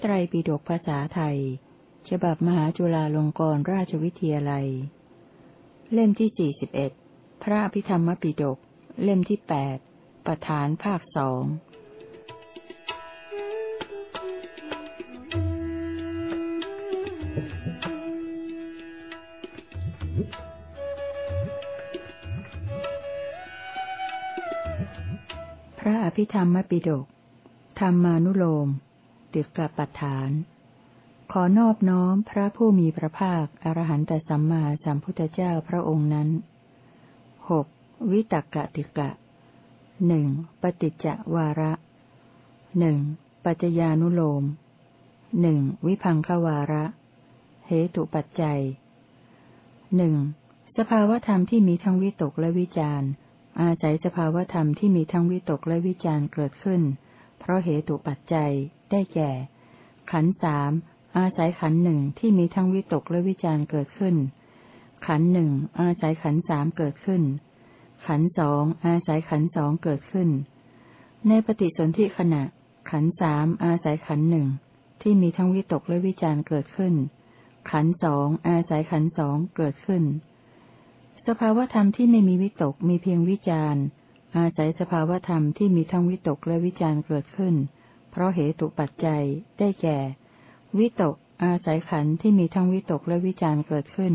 ไตรปิฎกภาษาไทย ฉบับมหาจุฬาลงกรณราชวิทยาลัย เล่มที่สี่สิบเอ็ดพระพิธรรมปิฎกเล่มที่แปดประธานภาคสองพระอภิธรรมปิฎกธรรมานุโลม ติกปัฏฐาน ขอนอบน้อมพระผู้มีพระภาค อรหันตสัมมาสัมพุทธเจ้าพระองค์นั้นหกวิตกะติกะหนึ่งปฏิจจวาระหนึ่งปัจจญานุโลมหนึ่งวิพังควาระ เหตุปัจจัยหนึ่งสภาวธรรมที่มีทั้งวิตกและวิจารอาศัยสภาวธรรมที่มีทั้งวิตกและวิจารเกิดขึ้น เพราะเหตุปัจจัย ได้แก่ ขันสามอาศัยขันหนึ่งที่มีทั้งวิตกและวิจารเกิดขึ้น ขันหนึ่งอาศัยขันสามเกิดขึ้น ขันสองอาศัยขันสองเกิดขึ้น ในปฏิสนธิขณะ ขันสามอาศัยขันหนึ่งที่มีทั้งวิตกและวิจารเกิดขึ้น ขันสองอาศัยขันสองเกิดขึ้น สภาวธรรมที่ไม่มีวิตกมีเพียงวิจารอาศัยสภาวธรรมที่มีทั้งวิตกและวิจารเกิดขึ้น เพราะเหตุปัจจัยได้แก่ วิตก อาศัยขันธ์ที่มีทั้งวิตกและวิจารเกิดขึ้น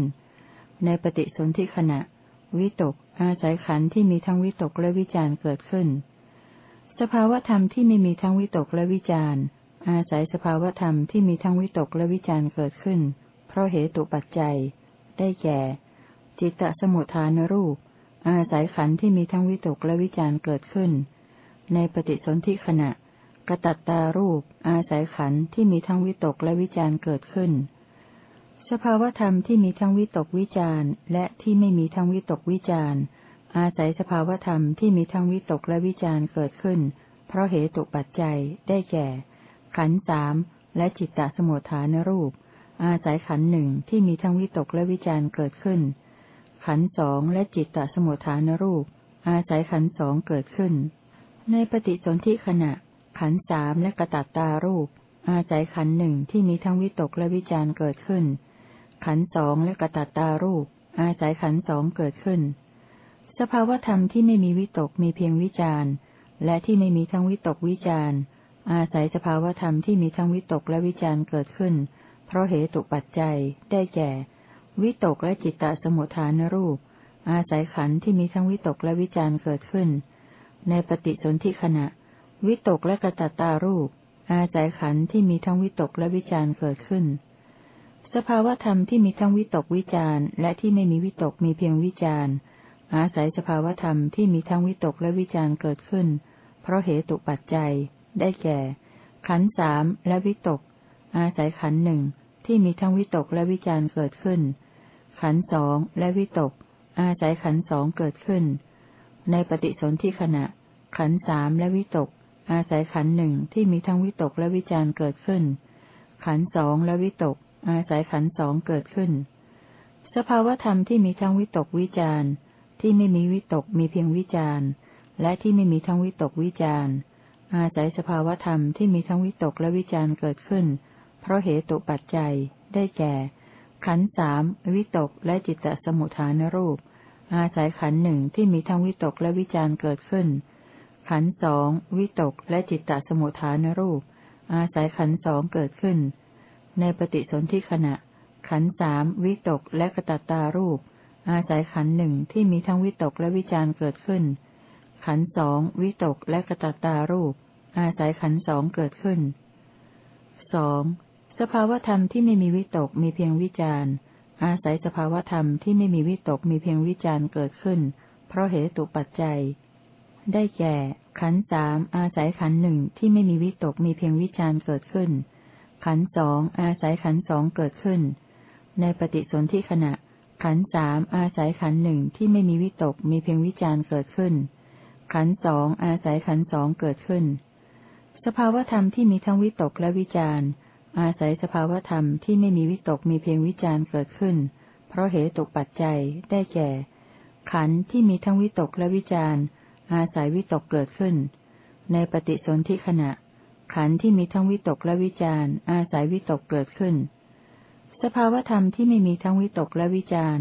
ในปฏิสนธิขณะ วิตก อาศัยขันธ์ที่มีทั้งวิตกและวิจารเกิดขึ้น สภาวธรรมที่ไม่มีทั้งวิตกและวิจารอาศัยสภาวธรรมที่มีทั้งวิตกและวิจารเกิดขึ้น เพราะเหตุปัจจัย ได้แก่ จิตตสมุทฐานรูป อาศัยขันธ์ที่มีทั้งวิตกและวิจารเกิดขึ้น ในปฏิสนธิขณะ กระตัตตารูป อาศัยขันธ์ที่มีทั้งวิตกและวิจารเกิดขึ้น สภาวธรรมที่มีทั้งวิตกวิจารและที่ไม่มีทั้งวิตกวิจารอาศัยสภาวธรรมที่มีทั้งวิตกและวิจารเกิดขึ้น เพราะเหตุปัจจัยได้แก่ ขันธ์สามและจิตตสมุทฐานรูป อาศัยขันธ์หนึ่งที่มีทั้งวิตกและวิจารเกิดขึ้น ขันธ์สองและจิตตสมุทฐานรูป อาศัยขันธ์สองเกิดขึ้นในปฏิสนธิขณะ ขันสามและกระตัตตารูป อาศัยขันหนึ่งที่มีทั้งวิตกและวิจารเกิดขึ้น ขันสองและกระตัตตารูป อาศัยขันสองเกิดขึ้น สภาวธรรมที่ไม่มีวิตกมีเพียงวิจารและที่ไม่มีทั้งวิตกวิจารอาศัยสภาวธรรมที่มีทั้งวิตกและวิจารเกิดขึ้น เพราะเหตุปัจจัยได้แก่ วิตกและจิตตสมุทฐานรูป อาศัยขันที่มีทั้งวิตกและวิจารเกิดขึ้น ในปฏิสนธิขณะ วิตกและกระตัตตารูป อาศัยขันธ์ที่มีทั้งวิตกและวิจารเกิดขึ้น สภาวธรรมที่มีทั้งวิตกวิจารและที่ไม่มีวิตกมีเพียงวิจารอาศัยสภาวธรรมที่มีทั้งวิตกและวิจารเกิดขึ้น เพราะเหตุปัจจัย ได้แก่ ขันธ์สามและวิตก อาศัยขันธ์หนึ่งที่มีทั้งวิตกและวิจารเกิดขึ้น ขันธ์สองและวิตก อาศัยขันธ์สองเกิดขึ้น ในปฏิสนธิขณะ ขันธ์สามและวิตก อาศัยขันหนึ่งที่มีทั้งวิตกและวิจารเกิดขึ้น ขันสองและวิตก อาศัยขันสองเกิดขึ้น สภาวธรรมที่มีทั้งวิตกวิจารที่ไม่มีวิตกมีเพียงวิจารและที่ไม่มีทั้งวิตกวิจารอาศัยสภาวธรรมที่มีทั้งวิตกและวิจารเกิดขึ้น เพราะเหตุปัจจัย ได้แก่ ขันสามวิตกและจิตตสมุทฐานรูป อาศัยขันหนึ่งที่มีทั้งวิตกและวิจารเกิดขึ้น ขันสองวิตกและจิตตสมุทฐานรูป อาศัยขันสองเกิดขึ้น ในปฏิสนธิขณะ ขันสามวิตกและกระตัตตารูป อาศัยขันหนึ่งที่มีทั้งวิตกและวิจารเกิดขึ้น ขันสองวิตกและกระตัตตารูป อาศัยขันสองเกิดขึ้นสองสภาวธรรมที่ไม่มีวิตกมีเพียงวิจารอาศัยสภาวธรรมที่ไม่มีวิตกมีเพียงวิจารเกิดขึ้น เพราะเหตุปัจจัย ได้แก่ ขันสามอาศัยขันหนึ่งที่ไม่มีวิตกมีเพียงวิจารเกิดขึ้น ขันสองอาศัยขันสองเกิดขึ้น ในปฏิสนธิขณะ ขันสามอาศัยขันหนึ่งที่ไม่มีวิตกมีเพียงวิจารเกิดขึ้น ขันสองอาศัยขันสองเกิดขึ้น สภาวธรรมที่มีทั้งวิตกและวิจารอาศัยสภาวธรรมที่ไม่มีวิตกมีเพียงวิจารเกิดขึ้น เพราะเหตุตกปัจจัยได้แก่ ขันธ์ที่มีทั้งวิตกและวิจาร อาศัยวิตกเกิดขึ้น ในปฏิสนธิขณะ ขันธ์ที่มีทั้งวิตกและวิจารอาศัยวิตกเกิดขึ้น สภาวธรรมที่ไม่มีทั้งวิตกและวิจาร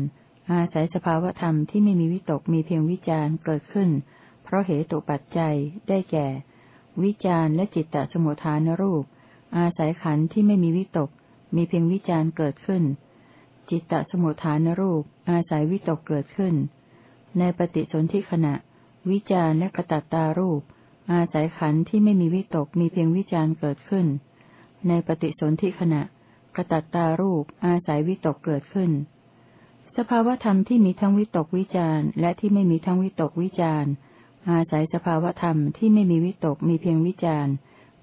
อาศัยสภาวธรรมที่ไม่มีวิตกมีเพียงวิจารเกิดขึ้น เพราะเหตุปัจจัยได้แก่ วิจารและจิตตสมุทฐานรูป อาศัยขันธ์ที่ไม่มีวิตก มีเพียงวิจารเกิดขึ้น จิตตสมุทฐานรูป อาศัยวิตกเกิดขึ้น ในปฏิสนธิขณะ วิจารและกระตัตตารูป อาศัยขันธ์ที่ไม่มีวิตกมีเพียงวิจารเกิดขึ้น ในปฏิสนธิขณะกระตัตตารูป อาศัยวิตกเกิดขึ้น สภาวธรรมที่มีทั้งวิตกวิจารและที่ไม่มีทั้งวิตกวิจารอาศัยสภาวธรรมที่ไม่มีวิตกมีเพียงวิจาร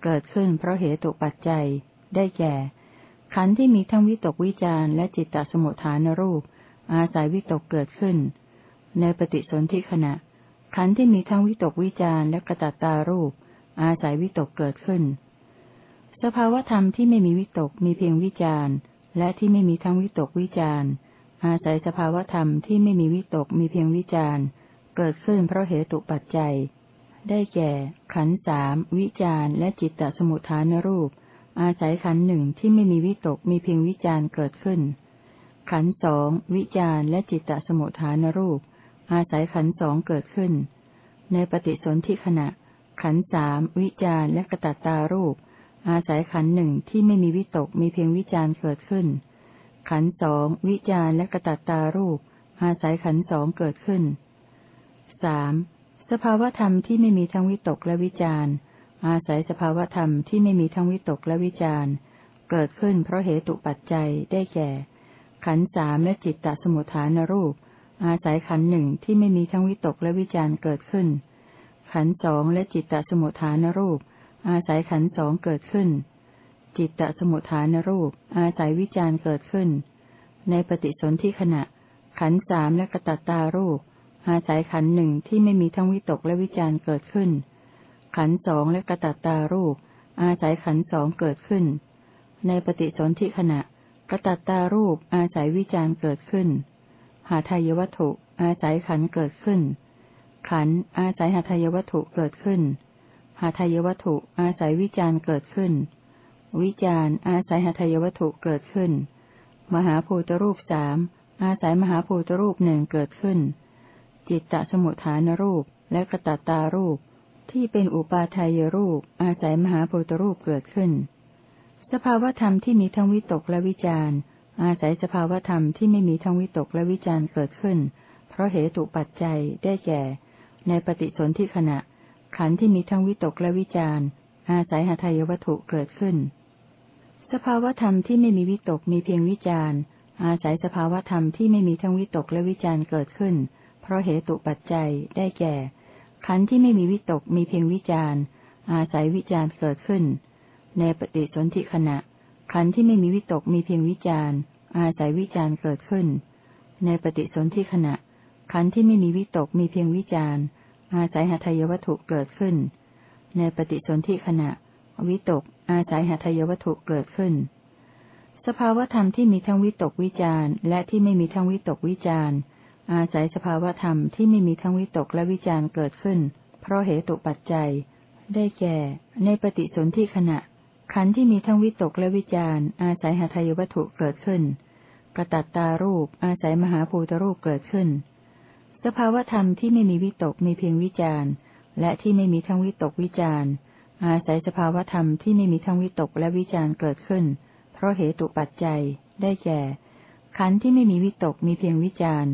เกิดขึ้นเพราะเหตุปัจจัย ได้แก่ ขันธ์ที่มีทั้งวิตกวิจารและจิตตสมุทฐานรูป อาศัยวิตกเกิดขึ้น ในปฏิสนธิขณะ ขันธ์ที่มีทั้งวิตกวิจารและกระตัตตารูป อาศัยวิตกเกิดขึ้น สภาวธรรมที่ไม่มีวิตกมีเพียงวิจารและที่ไม่มีทั้งวิตกวิจารอาศัยสภาวธรรมที่ไม่มีวิตกมีเพียงวิจารเกิดขึ้นเพราะเหตุปัจจัย ได้แก่ ขันสามวิจารและจิตตสมุทฐานรูป อาศัยขันหนึ่งที่ไม่มีวิตกมีเพียงวิจารเกิดขึ้น ขันสองวิจารและจิตตสมุทฐานรูป อาศัยขันสองเกิดขึ้น ในปฏิสนธิขณะ ขันสามวิจารและกระตัตตารูป อาศัยขันหนึ่งที่ไม่มีวิตกมีเพียงวิจารเกิดขึ้น ขันสองวิจารและกระตัตตารูป อาศัยขันสองเกิดขึ้นสามสภาวธรรมที่ไม่มีทั้งวิตกและวิจารอาศัยสภาวธรรมที่ไม่มีทั้งวิตกและวิจารเกิดขึ้นเพราะเหตุปัจจัยได้แก่ ขันสามและจิตตสมุทฐานรูป อาศัยขันหนึ่งที่ไม่มีทั้งวิตกและวิจารเกิดขึ้น ขันสองและจิตตสมุทฐานรูป อาศัยขันสองเกิดขึ้น จิตตสมุทฐานรูป อาศัยวิจารเกิดขึ้น ในปฏิสนธิขณะ ขันสามและกระตัตตารูป อาศัยขันหนึ่งที่ไม่มีทั้งวิตกและวิจารเกิดขึ้น ขันสองและกระตัตตารูป อาศัยขันสองเกิดขึ้น ในปฏิสนธิขณะกระตัตตารูปอาศัยวิจารเกิดขึ้น หาทายวัตถุ อาศัยขันเกิดขึ้น ขันอาศัยหาทายวัตถุเกิดขึ้น หาทายวัตถุอาศัยวิจารเกิดขึ้น วิจารอาศัยหาทายวัตถุเกิดขึ้น มหาภูตรูปสามอาศัยมหาภูตรูปหนึ่งเกิดขึ้น จิตตสมุทฐานรูปและกระตัตารูปที่เป็นอุปาทายรูป อาศัยมหาภูตรูปเกิดขึ้น สภาวธรรมที่มีทั้งวิตกและวิจาร อาศัยสภาวธรรมที่ไม่มีทั้งวิตกและวิจารเกิดขึ้น เพราะเหตุปัจจัยได้แก่ ในปฏิสนธิขณะ ขันธ์ที่มีทั้งวิตกและวิจารอาศัยหาทายวัตถุเกิดขึ้น สภาวธรรมที่ไม่มีวิตกมีเพียงวิจารอาศัยสภาวธรรมที่ไม่มีทั้งวิตกและวิจารเกิดขึ้น เพราะเหตุปัจจัยได้แก่ ขันธ์ที่ไม่มีวิตกมีเพียงวิจารอาศัยวิจารเกิดขึ้น ในปฏิสนธิขณะ ขันธ์ที่ไม่มีวิตกมีเพียงวิจาร อาศัยวิจารเกิดขึ้น ในปฏิสนธิขณะ ขันธ์ที่ไม่มีวิตกมีเพียงวิจารอาศัยหาทายวัตถุเกิดขึ้น ในปฏิสนธิขณะ วิตก อาศัยหาทายวัตถุเกิดขึ้น สภาวธรรมที่มีทั้งวิตกวิจารและที่ไม่มีทั้งวิตกวิจารอาศัยสภาวธรรมที่ไม่มีทั้งวิตกและวิจารเกิดขึ้น เพราะเหตุปัจจัย ได้แก่ ในปฏิสนธิขณะ ขันธ์ที่มีทั้งวิตกและวิจารอาศัยหาทายวัตถุเกิดขึ้น กระตัตตารูป อาศัยมหาภูตรูปเกิดขึ้น สภาวธรรมที่ไม่มีวิตกมีเพียงวิจารและที่ไม่มีทั้งวิตกวิจารอาศัยสภาวธรรมที่ไม่มีทั้งวิตกและวิจารเกิดขึ้น เพราะเหตุปัจจัย ได้แก่ ขันธ์ที่ไม่มีวิตกมีเพียงวิจารณ์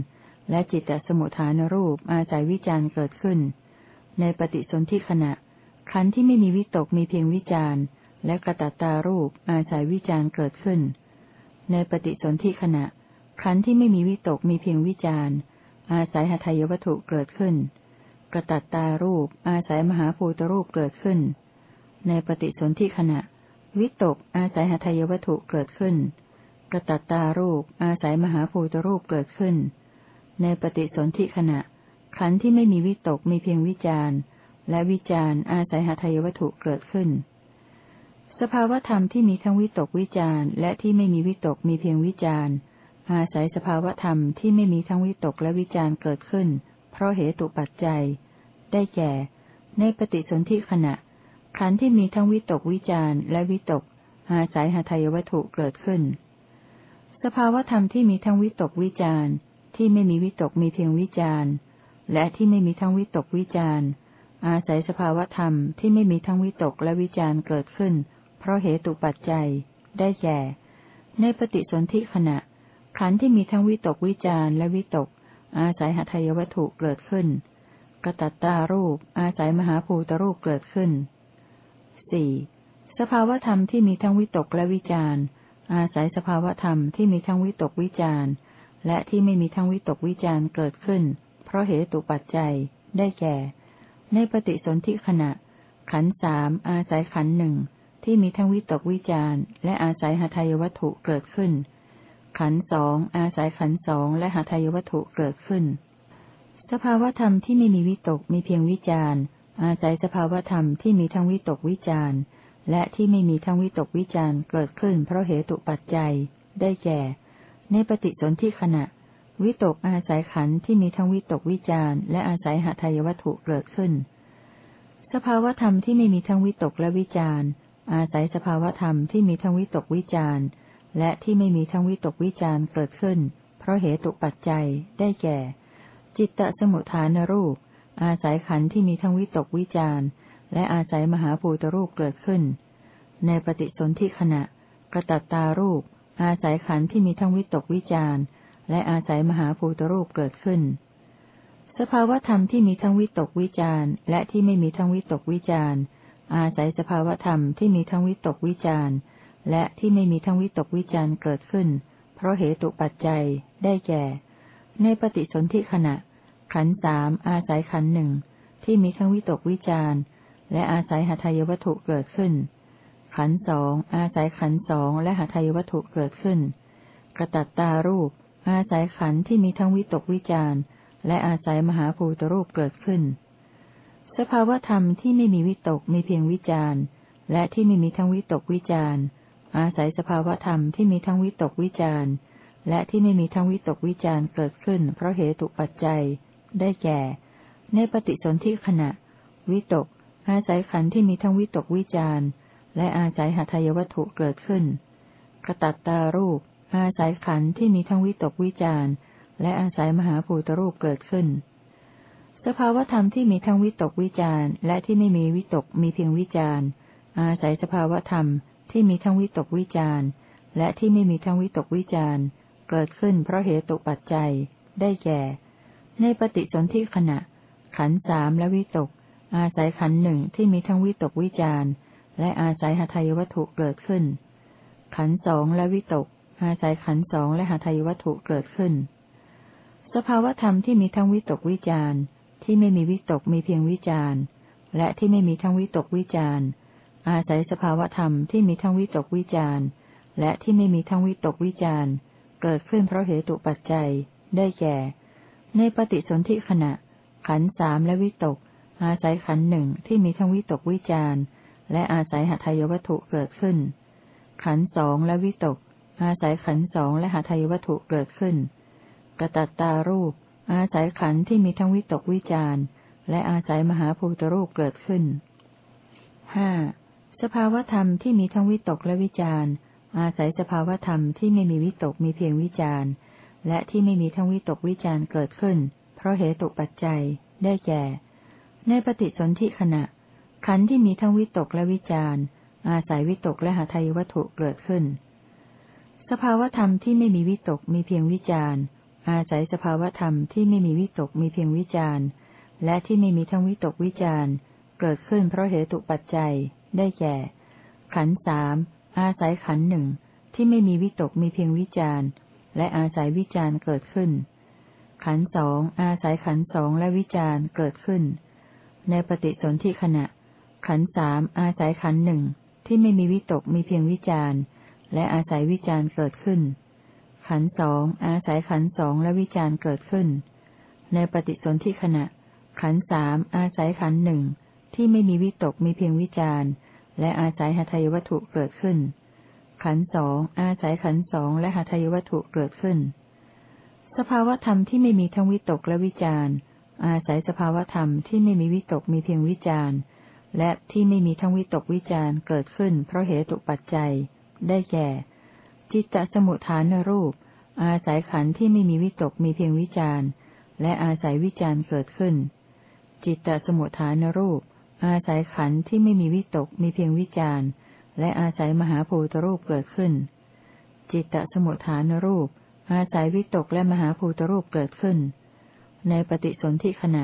และจิตตสมุทฐานรูป อาศัยวิจารเกิดขึ้น ในปฏิสนธิขณะ ขันธ์ที่ไม่มีวิตกมีเพียงวิจาร และกระตัตตารูปอาศัยวิจารเกิดขึ้น ในปฏิสนธิขณะขันธ์ที่ไม่มีวิตกมีเพียงวิจารอาศัยหทัยวัตถุเกิดขึ้น กระตัตตารูปอาศัยมหาภูตรูปเกิดขึ้น ในปฏิสนธิขณะ วิตกอาศัยหทัยวัตถุเกิดขึ้น กระตัตตารูปอาศัยมหาภูตรูปเกิดขึ้น ในปฏิสนธิขณะ ขันธ์ที่ไม่มีวิตกมีเพียงวิจารณ์และวิจารณ์อาศัยหทัยวัตถุเกิดขึ้น สภาวธรรมที่มีทั้งวิตกวิจารณ์และที่ไม่มีวิตกมีเพียงวิจารณ์อาศัยสภาวธรรมที่ไม่มีทั้งวิตกและวิจารณ์เกิดขึ้น เพราะเหตุปัจจัย ได้แก่ ในปฏิสนธิขณะ ขันธ์ที่มีทั้งวิตกวิจารณ์และวิตก อาศัยหาทัยวัตถุเกิดขึ้น สภาวธรรมที่มีทั้งวิตกวิจารณ์ที่ไม่มีวิตกมีเพียงวิจารณ์และที่ไม่มีทั้งวิตกวิจารณ์อาศัยสภาวธรรมที่ไม่มีทั้งวิตกและวิจารณ์เกิดขึ้นเราะเหตุปัจจัย ได้แก่ ในปฏิสนธิขณะ ขันธ์ที่มีทั้งวิตกวิจารและวิตก อาศัยหทัยวัตถุเกิดขึ้น กระตัตตารูป อาศัยมหาภูตรูปเกิดขึ้นสี่สภาวธรรมที่มีทั้งวิตกและวิจารอาศัยสภาวธรรมที่มีทั้งวิตกวิจารและที่ไม่มีทั้งวิตกวิจารเกิดขึ้น เพราะเหตุปัจจัย ได้แก่ ในปฏิสนธิขณะ ขันสามอาศัยขันหนึ่ง ที่มีทั้งวิตกวิจารและอาศัยหทัยวัตถุเกิดขึ้น ขันสองอาศัยขันสองและหทัยวัตถุเกิดขึ้น สภาวธรรมที่ไม่มีวิตกมีเพียงวิจารอาศัยสภาวธรรมที่มีทั้งวิตกวิจารและที่ไม่มีทั้งวิตกวิจารเกิดขึ้น เพราะเหตุปัจจัย ได้แก่ ในปฏิสนธิขณะ วิตกอาศัยขันที่มีทั้งวิตกวิจารและอาศัยหาทายวัตถุเกิดขึ้นสภาวธรรมที่ไม่มีทั้งวิตกและวิจาร อาศัยสภาวธรรมที่มีทั้งวิตกวิจารและที่ไม่มีทั้งวิตกวิจารเกิดขึ้น เพราะเหตุปัจจัยได้แก่ จิตตสมุทฐานรูป อาศัยขันธ์ที่มีทั้งวิตกวิจารและอาศัยมหาภูตรูปเกิดขึ้น ในปฏิสนธิขณะ กระตัตตารูป อาศัยขันธ์ที่มีทั้งวิตกวิจารและอาศัยมหาภูตรูปเกิดขึ้น สภาวธรรมที่มีทั้งวิตกวิจารและที่ไม่มีทั้งวิตกวิจาร อาศัยสภาวธรรมที่มีทั้งวิตกวิจารและที่ไม่มีทั้งวิตกวิจารเกิดขึ้น เพราะเหตุปัจจัยได้แก่ ในปฏิสนธิขณะ ขันสามอาศัยขันหนึ่งที่มีทั้งวิตกวิจารและอาศัยหทัยวัตถุเกิดขึ้น ขันสองอาศัยขันสองและหทัยวัตถุเกิดขึ้น กระตัตตารูป อาศัยขันที่มีทั้งวิตกวิจารและอาศัยมหาภูตรูปเกิดขึ้น สภาวธรรมที่ไม่มีวิตกมีเพียงวิจารและที่ไม่มีทั้งวิตกวิจารอาศัยสภาวธรรมที่มีทั้งวิตกวิจารและที่ไม่มีทั้งวิตกวิจารเกิดขึ้น เพราะเหตุปัจจัย ได้แก่ ในปฏิสนธิขณะ วิตก อาศัยขันธ์ที่มีทั้งวิตกวิจารและอาศัยหทัยวัตถุเกิดขึ้นกระตัตตารูป อาศัยขันธ์ที่มีทั้งวิตกวิจารและอาศัยมหาภูตรูปเกิดขึ้น สภาวธรรมที่มีทั้งวิตกวิจารและที่ไม่มีวิตกมีเพียงวิจารอาศัยสภาวธรรมที่มีทั้งวิตกวิจารและที่ไม่มีทั้งวิตกวิจารเกิดขึ้นเพราะเหตุปัจจัย ได้แก่ ในปฏิสนธิขณะ ขันสามและวิตก อาศัยขันหนึ่งที่มีทั้งวิตกวิจารและอาศัยหทัยวัตถุเกิดขึ้น ขันสองและวิตก อาศัยขันสองและหาทายวัตถุเกิดขึ้น สภาวธรรมที่มีทั้งวิตกวิจาร ที่ไม่มีวิตกมีเพียงวิจารและที่ไม่มีทั้งวิตกวิจารอาศัยสภาวธรรมที่มีทั้งวิตกวิจารและที่ไม่มีทั้งวิตกวิจารเกิดขึ้นเพราะเหตุปัจจัย ได้แก่ ในปฏิสนธิขณะ ขันสามและวิตก อาศัยขันหนึ่งที่มีทั้งวิตกวิจารและอาศัยหทัยวัตถุเกิดขึ้น ขันสองและวิตก อาศัยขันสองและหทายวัตถุเกิดขึ้นกระตัตตารูป อาศัยขันที่มีทั้งวิตกวิจารและอาศัยมหาภูตรูปเกิดขึ้นห้าสภาวธรรมที่มีทั้งวิตกและวิจารอาศัยสภาวธรรมที่ไม่มีวิตกมีเพียงวิจารและที่ไม่มีทั้งวิตกวิจารเกิดขึ้น เพราะเหตุปัจจัยได้แก่ ในปฏิสนธิขณะ ขันที่มีทั้งวิตกและวิจารอาศัยวิตกและหาทายวัตถุเกิดขึ้น สภาวธรรมที่ไม่มีวิตกมีเพียงวิจารณ์ อาศัยสภาวธรรมที่ไม่มีวิตกมีเพียงวิจารณ์ และที่ไม่มีทั้งวิตกวิจารณ์ เกิดขึ้นเพราะเหตุปัจจัย ได้แก่ ขันสามอาศัยขันหนึ่งที่ไม่มีวิตกมีเพียงวิจารณ์ และอาศัยวิจารณ์เกิดขึ้นขขันสองอาศัยขันสองและวิจารเกิดขึ้น ในปฏิสนธิขณะ ขันสามอาศัยขันหนึ่งที่ไม่มีวิตกมีเพียงวิจารและอาศัยวิจารเกิดขึ้น ขันสองอาศัยขันสองและวิจารเกิดขึ้น ในปฏิสนธิขณะ ขันสามอาศัยขันหนึ่งที่ไม่มีวิตกมีเพียงวิจารและอาศัยหทัยวัตถุเกิดขึ้น ขันสองอาศัยขันสองและหทัยวัตถุเกิดขึ้น สภาวธรรมที่ไม่มีทั้งวิตกและวิจารอาศัยสภาวธรรมที่ไม่มีวิตกมีเพียงวิจารและที่ไม่มีทั้งวิตกวิจารเกิดขึ้น เพราะเหตุปัจจัย ได้แก่ จิตตสมุทฐานรูป อาศัยขันธ์ที่ไม่มีวิตกมีเพียงวิจารและอาศัยวิจารเกิดขึ้น จิตตสมุทฐานรูป อาศัยขันธ์ที่ไม่มีวิตกมีเพียงวิจารและอาศัยมหาภูตรูปเกิดขึ้น จิตตสมุทฐานรูป อาศัยวิตกและมหาภูตรูปเกิดขึ้น ในปฏิสนธิขณะ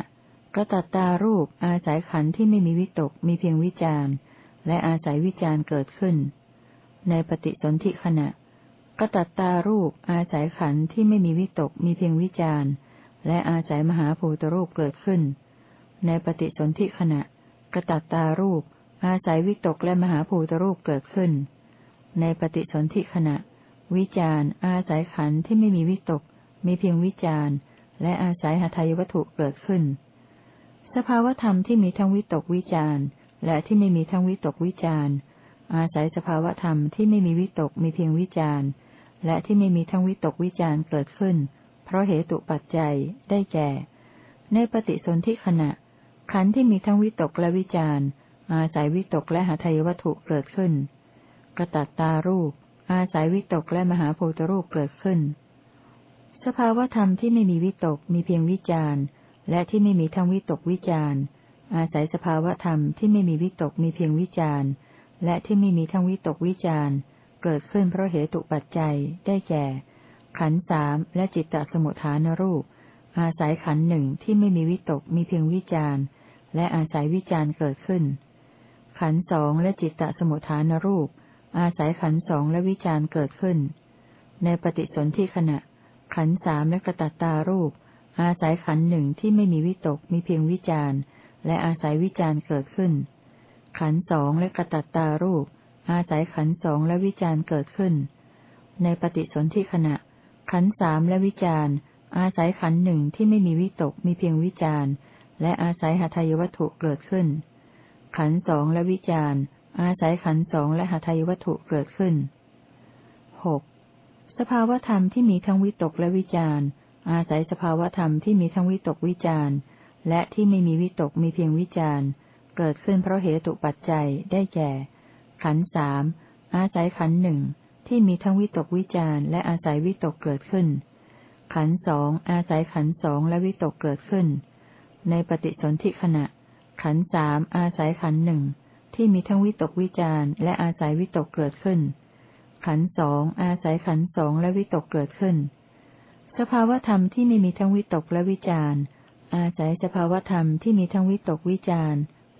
กระตัตตารูปอาศัยขันธ์ที่ไม่มีวิตกมีเพียงวิจารและอาศัยวิจารเกิดขึ้น ในปฏิสนธิขณะ กระตัตตารูปอาศัยขันธ์ที่ไม่มีวิตกมีเพียงวิจารและอาศัยมหาภูตรูปเกิดขึ้น ในปฏิสนธิขณะ กระตัตตารูป อาศัยวิตกและมหาภูตรูปเกิดขึ้น ในปฏิสนธิขณะ วิจารอาศัยขันธ์ที่ไม่มีวิตก มีเพียงวิจารและอาศัยหทัยวัตถุเกิดขึ้น สภาวธรรมที่มีทั้งวิตกวิจารและที่ไม่มีทั้งวิตกวิจารอาศัยสภาวธรรมที่ไม่มีวิตกมีเพียงวิจาร และที่ไม่มีทั้งวิตกวิจารเกิดขึ้น เพราะเหตุปัจจัยได้แก่ ในปฏิสนธิขณะ ขันธ์ที่มีทั้งวิตกและวิจารอาศัยวิตกและหาทายวัตถุเกิดขึ้น กระตัตตารูป อาศัยวิตกและมหาภูตรูปเกิดขึ้น สภาวธรรมที่ไม่มีวิตกมีเพียงวิจารและที่ไม่มีทั้งวิตกวิจารอาศัยสภาวธรรมที่ไม่มีวิตกมีเพียงวิจารและที่ไม่มีทั้งวิตกวิจาร เกิดขึ้นเพราะเหตุปัจจัยได้แก่ ขันสามและจิตตสมุทฐานรูป อาศัยขันหนึ่งที่ไม่มีวิตกมีเพียงวิจารและอาศัยวิจารเกิดขึ้น ขันสองและจิตตสมุทฐานรูป อาศัยขันสองและวิจารเกิดขึ้น ในปฏิสนธิขณะ ขันสามและกระตัตตารูป อาศัยขันหนึ่งที่ไม่มีวิตกมีเพียงวิจารและอาศัยวิจารเกิดขึ้น ขันสองและกระตัตตารูป อาศัยขันสองและวิจารเกิดขึ้น ในปฏิสนธิขณะ ขันสามและวิจารอาศัยขันหนึ่งที่ไม่มีวิตกมีเพียงวิจารและอาศัยหทัยวัตถุเกิดขึ้น ขันสองและวิจารอาศัยขันสองและหทัยวัตถุเกิดขึ้นหกสภาวธรรมที่มีทั้งวิตกและวิจารอาศัยสภาวธรรมที่มีทั้งวิตกวิจารและที่ไม่มีวิตกมีเพียงวิจารเกิดขึ้นเพราะเหตุปัจจัยได้แก่ ขันสามอาศัยขันหนึ่งที่มีทั้งวิตกวิจารและอาศัยวิตกเกิดขึ้น ขันสองอาศัยขันสองและวิตกเกิดขึ้น ในปฏิสนธิขณะ ขันสามอาศัยขันหนึ่งที่มีทั้งวิตกวิจารและอาศัยวิตกเกิดขึ้น ขันสองอาศัยขันสองและวิตกเกิดขึ้น สภาวธรรมที่ไม่มีทั้งวิตกและวิจารอาศัยสภาวธรรมที่มีทั้งวิตกวิจาร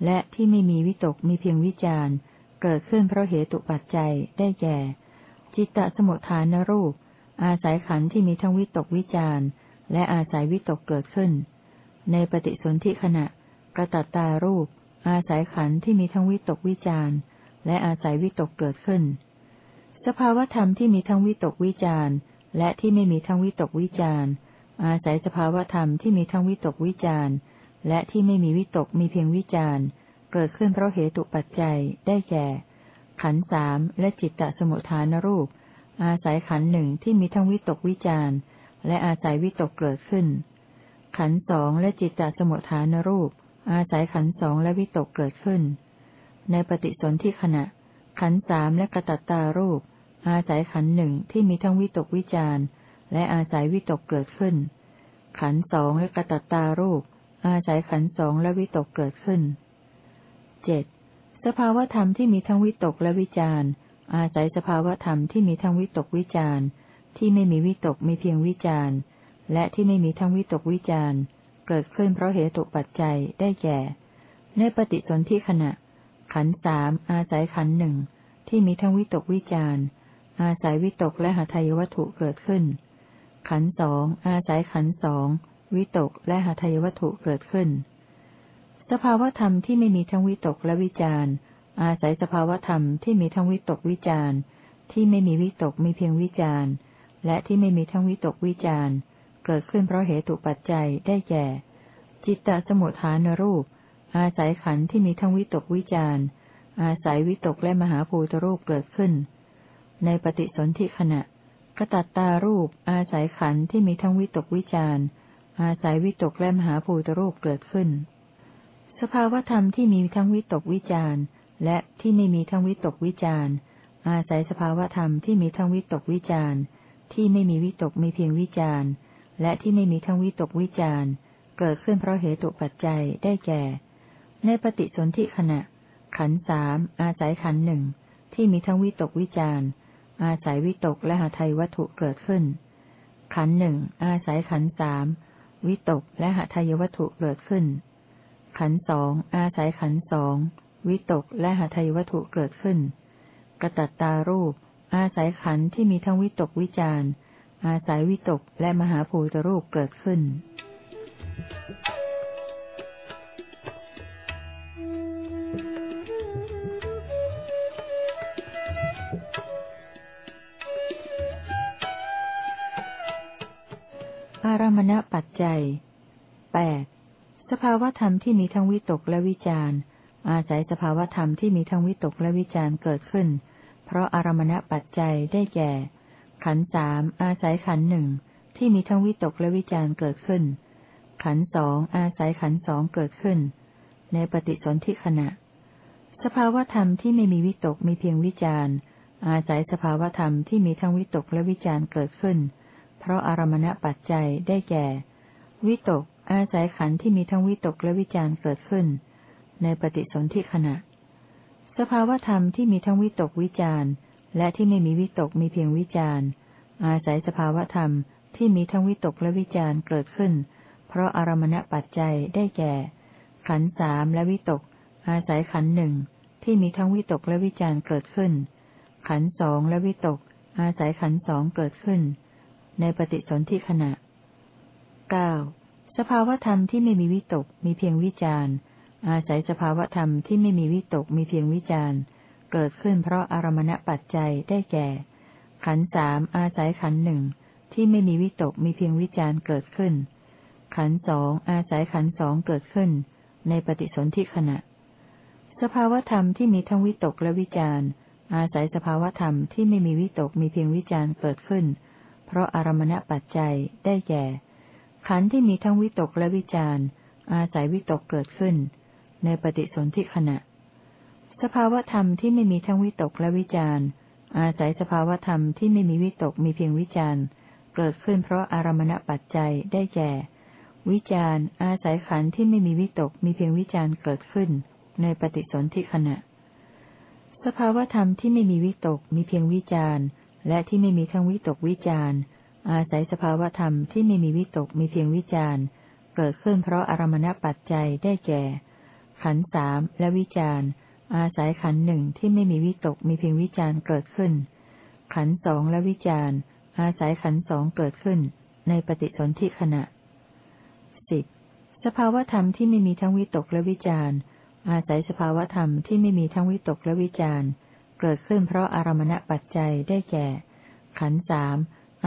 และที่ไม่มีวิตกมีเพียงวิจาร เกิดขึ้นเพราะเหตุปัจจัยได้แก่ จิตตสมุทฐานรูป อาศัยขันธ์ที่มีทั้งวิตกวิจารและอาศัยวิตกเกิดขึ้น ในปฏิสนธิขณะกระตัตตารูป อาศัยขันธ์ที่มีทั้งวิตกวิจารและอาศัยวิตกเกิดขึ้น สภาวธรรมที่มีทั้งวิตกวิจารและที่ไม่มีทั้งวิตกวิจารอาศัยสภาวธรรมที่มีทั้งวิตกวิจารและที่ไม่มีวิตกมีเพียงวิจาร เกิดขึ้นเพราะเหตุปัจจัยได้แก่ ขันสามและจิตตสมุทฐานรูป อาศัยขันหนึ่งที่มีทั้งวิตกวิจารและอาศัยวิตกเกิดขึ้น ขันสองและจิตตสมุทฐานรูป อาศัยขันสองและวิตกเกิดขึ้น ในปฏิสนธิขณะ ขันสามและกระตัตตารูป อาศัยขันหนึ่งที่มีทั้งวิตกวิจารและอาศัยวิตกเกิดขึ้น ขันสองและกระตัตตารูป อาศัยขันสองและวิตกเกิดขึ้น เจ็ดสภาวธรรมที่มีทั้งวิตกและวิจารอาศัยสภาวธรรมที่มีทั้งวิตกวิจารที่ไม่มีวิตกมีเพียงวิจารและที่ไม่มีทั้งวิตกวิจารเกิดขึ้นเพราะเหตุปัจจัยได้แก่ ในปฏิสนธิขณะ ขันสามอาศัยขันหนึ่งที่มีทั้งวิตกวิจารอาศัยวิตกและหาทายวัตถุเกิดขึ้น ขันสองอาศัยขันสองวิตกและหาทายวัตถุเกิดขึ้น สภาวธรรมที่ไม่มีทั้งวิตกและวิจารอาศัยสภาวธรรมที่มีทั้งวิตกวิจารที่ไม่มีวิตกมีเพียงวิจารและที่ไม่มีทั้งวิตกวิจารเกิดขึ้นเพราะเหตุปัจจัยได้แก่ จิตตสมุทฐานรูป อาศัยขันธ์ที่มีทั้งวิตกวิจารอาศัยวิตกและมหาภูตรูปเกิดขึ้น ในปฏิสนธิขณะกตัตตารูป อาศัยขันธ์ที่มีทั้งวิตกวิจารอาศัยวิตกและมหาภูตรูปเกิดขึ้น สภาวธรรมที่มีทั้งวิตกวิจารและที่ไม่มีทั้งวิตกวิจารอาศัยสภาวธรรมที่มีทั้งวิตกวิจารที่ไม่มีวิตกมีเพียงวิจารและที่ไม่มีทั้งวิตกวิจารเกิดขึ้นเพราะเหตุปัจจัยได้แก่ ในปฏิสนธิขณะ ขันสามอาศัยขันหนึ่งที่มีทั้งวิตกวิจารอาศัยวิตกและหาไทยวัตถุเกิดขึ้น ขันหนึ่งอาศัยขันสามวิตกและหาทยวัตถุเกิดขึ้น ขันสองอาศัยขันสองวิตกและหาทายวัตถุเกิดขึ้น กระตัตตารูป อาศัยขันที่มีทั้งวิตกวิจารอาศัยวิตกและมหาภูตรูปเกิดขึ้น อารมณปัจจัยแปด สภาวธรรมที่มีทั้งวิตกและวิจารอาศัยสภาวธรรมที่มีทั้งวิตกและวิจารเกิดขึ้น เพราะอารมณปัจจัยได้แก่ ขันสามอาศัยขันหนึ่งที่มีทั้งวิตกและวิจารเกิดขึ้น ขันสองอาศัยขันสองเกิดขึ้น ในปฏิสนธิขณะ สภาวธรรมที่ไม่มีวิตกมีเพียงวิจารอาศัยสภาวธรรมที่มีทั้งวิตกและวิจารเกิดขึ้น เพราะอารมณปัจจัยได้แก่ วิตก อาศัยขันที่มีทั้งวิตกและวิจารเกิดขึ้น ในปฏิสนธิขณะ สภาวธรรมที่มีทั้งวิตกวิจารและที่ไม่มีวิตกมีเพียงวิจารอาศัยสภาวธรรมที่มีทั้งวิตกและวิจารเกิดขึ้น เพราะอารมณปัจจัยได้แก่ ขันสามและวิตก อาศัยขันหนึ่งที่มีทั้งวิตกและวิจารเกิดขึ้น ขันสองและวิตก อาศัยขันสองเกิดขึ้น ในปฏิสนธิขณะเก้า สภาวธรรมที่ไม่มีวิตกมีเพียงวิจารอาศัยสภาวธรรมที่ไม่มีวิตกมีเพียงวิจารเกิดขึ้นเพราะอารมณปัจจัยได้แก่ ขันสามอาศัยขันหนึ่งที่ไม่มีวิตกมีเพียงวิจารเกิดขึ้น ขันสองอาศัยขันสองเกิดขึ้น ในปฏิสนธิขณะ สภาวธรรมที่มีทั้งวิตกและวิจารอาศัยสภาวธรรมที่ไม่มีวิตกมีเพียงวิจารเกิดขึ้น เพราะอารมณปัจจัยได้แก่ ขันที่มีทั้งวิตกและวิจารอาศัยวิตกเกิดขึ้น ในปฏิสนธิขณะ สภาวธรรมที่ไม่มีทั้งวิตกและวิจารอาศัยสภาวธรรมที่ไม่มีวิตกมีเพียงวิจารเกิดขึ้นเพราะอารมณปัจจัยได้แก่ วิจารอาศัยขันธ์ที่ไม่มีวิตกมีเพียงวิจารเกิดขึ้น ในปฏิสนธิขณะ สภาวธรรมที่ไม่มีวิตกมีเพียงวิจารและที่ไม่มีทั้งวิตกวิจาร อาศัยสภาวธรรมที่ไม่มีวิตกมีเพียงวิจารเกิดขึ้นเพราะอารมณปัจจัยได้แก่ ขันสามและวิจารอาศัยขันหนึ่งที่ไม่มีวิตกมีเพียงวิจารเกิดขึ้น ขันสองและวิจารอาศัยขันสองเกิดขึ้น ในปฏิสนธิขณะสิบสภาวธรรมที่ไม่มีทั้งวิตกและวิจารอาศัยสภาวธรรมที่ไม่มีทั้งวิตกและวิจารเกิดขึ้นเพราะอารมณปัจจัยได้แก่ ขันสาม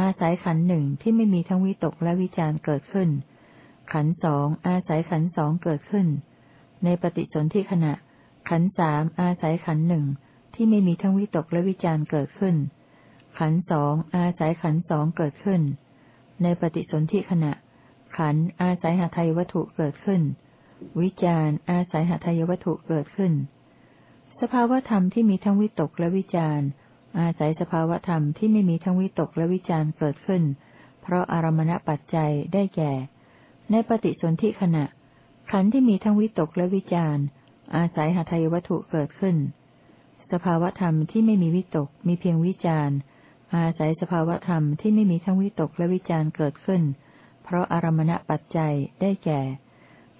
อาศัยขันหนึ่งที่ไม่มีทั้งวิตกและวิจารเกิดขึ้น ขันสองอาศัยขันสองเกิดขึ้น ในปฏิสนธิขณะ ขันสามอาศัยขันหนึ่งที่ไม่มีทั้งวิตกและวิจารเกิดขึ้น ขันสองอาศัยขันสองเกิดขึ้น ในปฏิสนธิขณะ ขันอาศัยหาไทยวัตถุเกิดขึ้น วิจารอาศัยหาไทยวัตถุเกิดขึ้นสภาวธรรมที่มีทั้งวิตกและวิจาร อาศัยสภาวธรรมที่ไม่มีทั้งวิตกและวิจารเกิดขึ้น เพราะอารมณปัจจัยได้แก่ ในปฏิสนธิขณะ ขันธ์ที่มีทั้งวิตกและวิจารอาศัยหาทายวัตถุเกิดขึ้น สภาวธรรมที่ไม่มีวิตกมีเพียงวิจารอาศัยสภาวธรรมที่ไม่มีทั้งวิตกและวิจารเกิดขึ้น เพราะอารมณปัจจัยได้แก่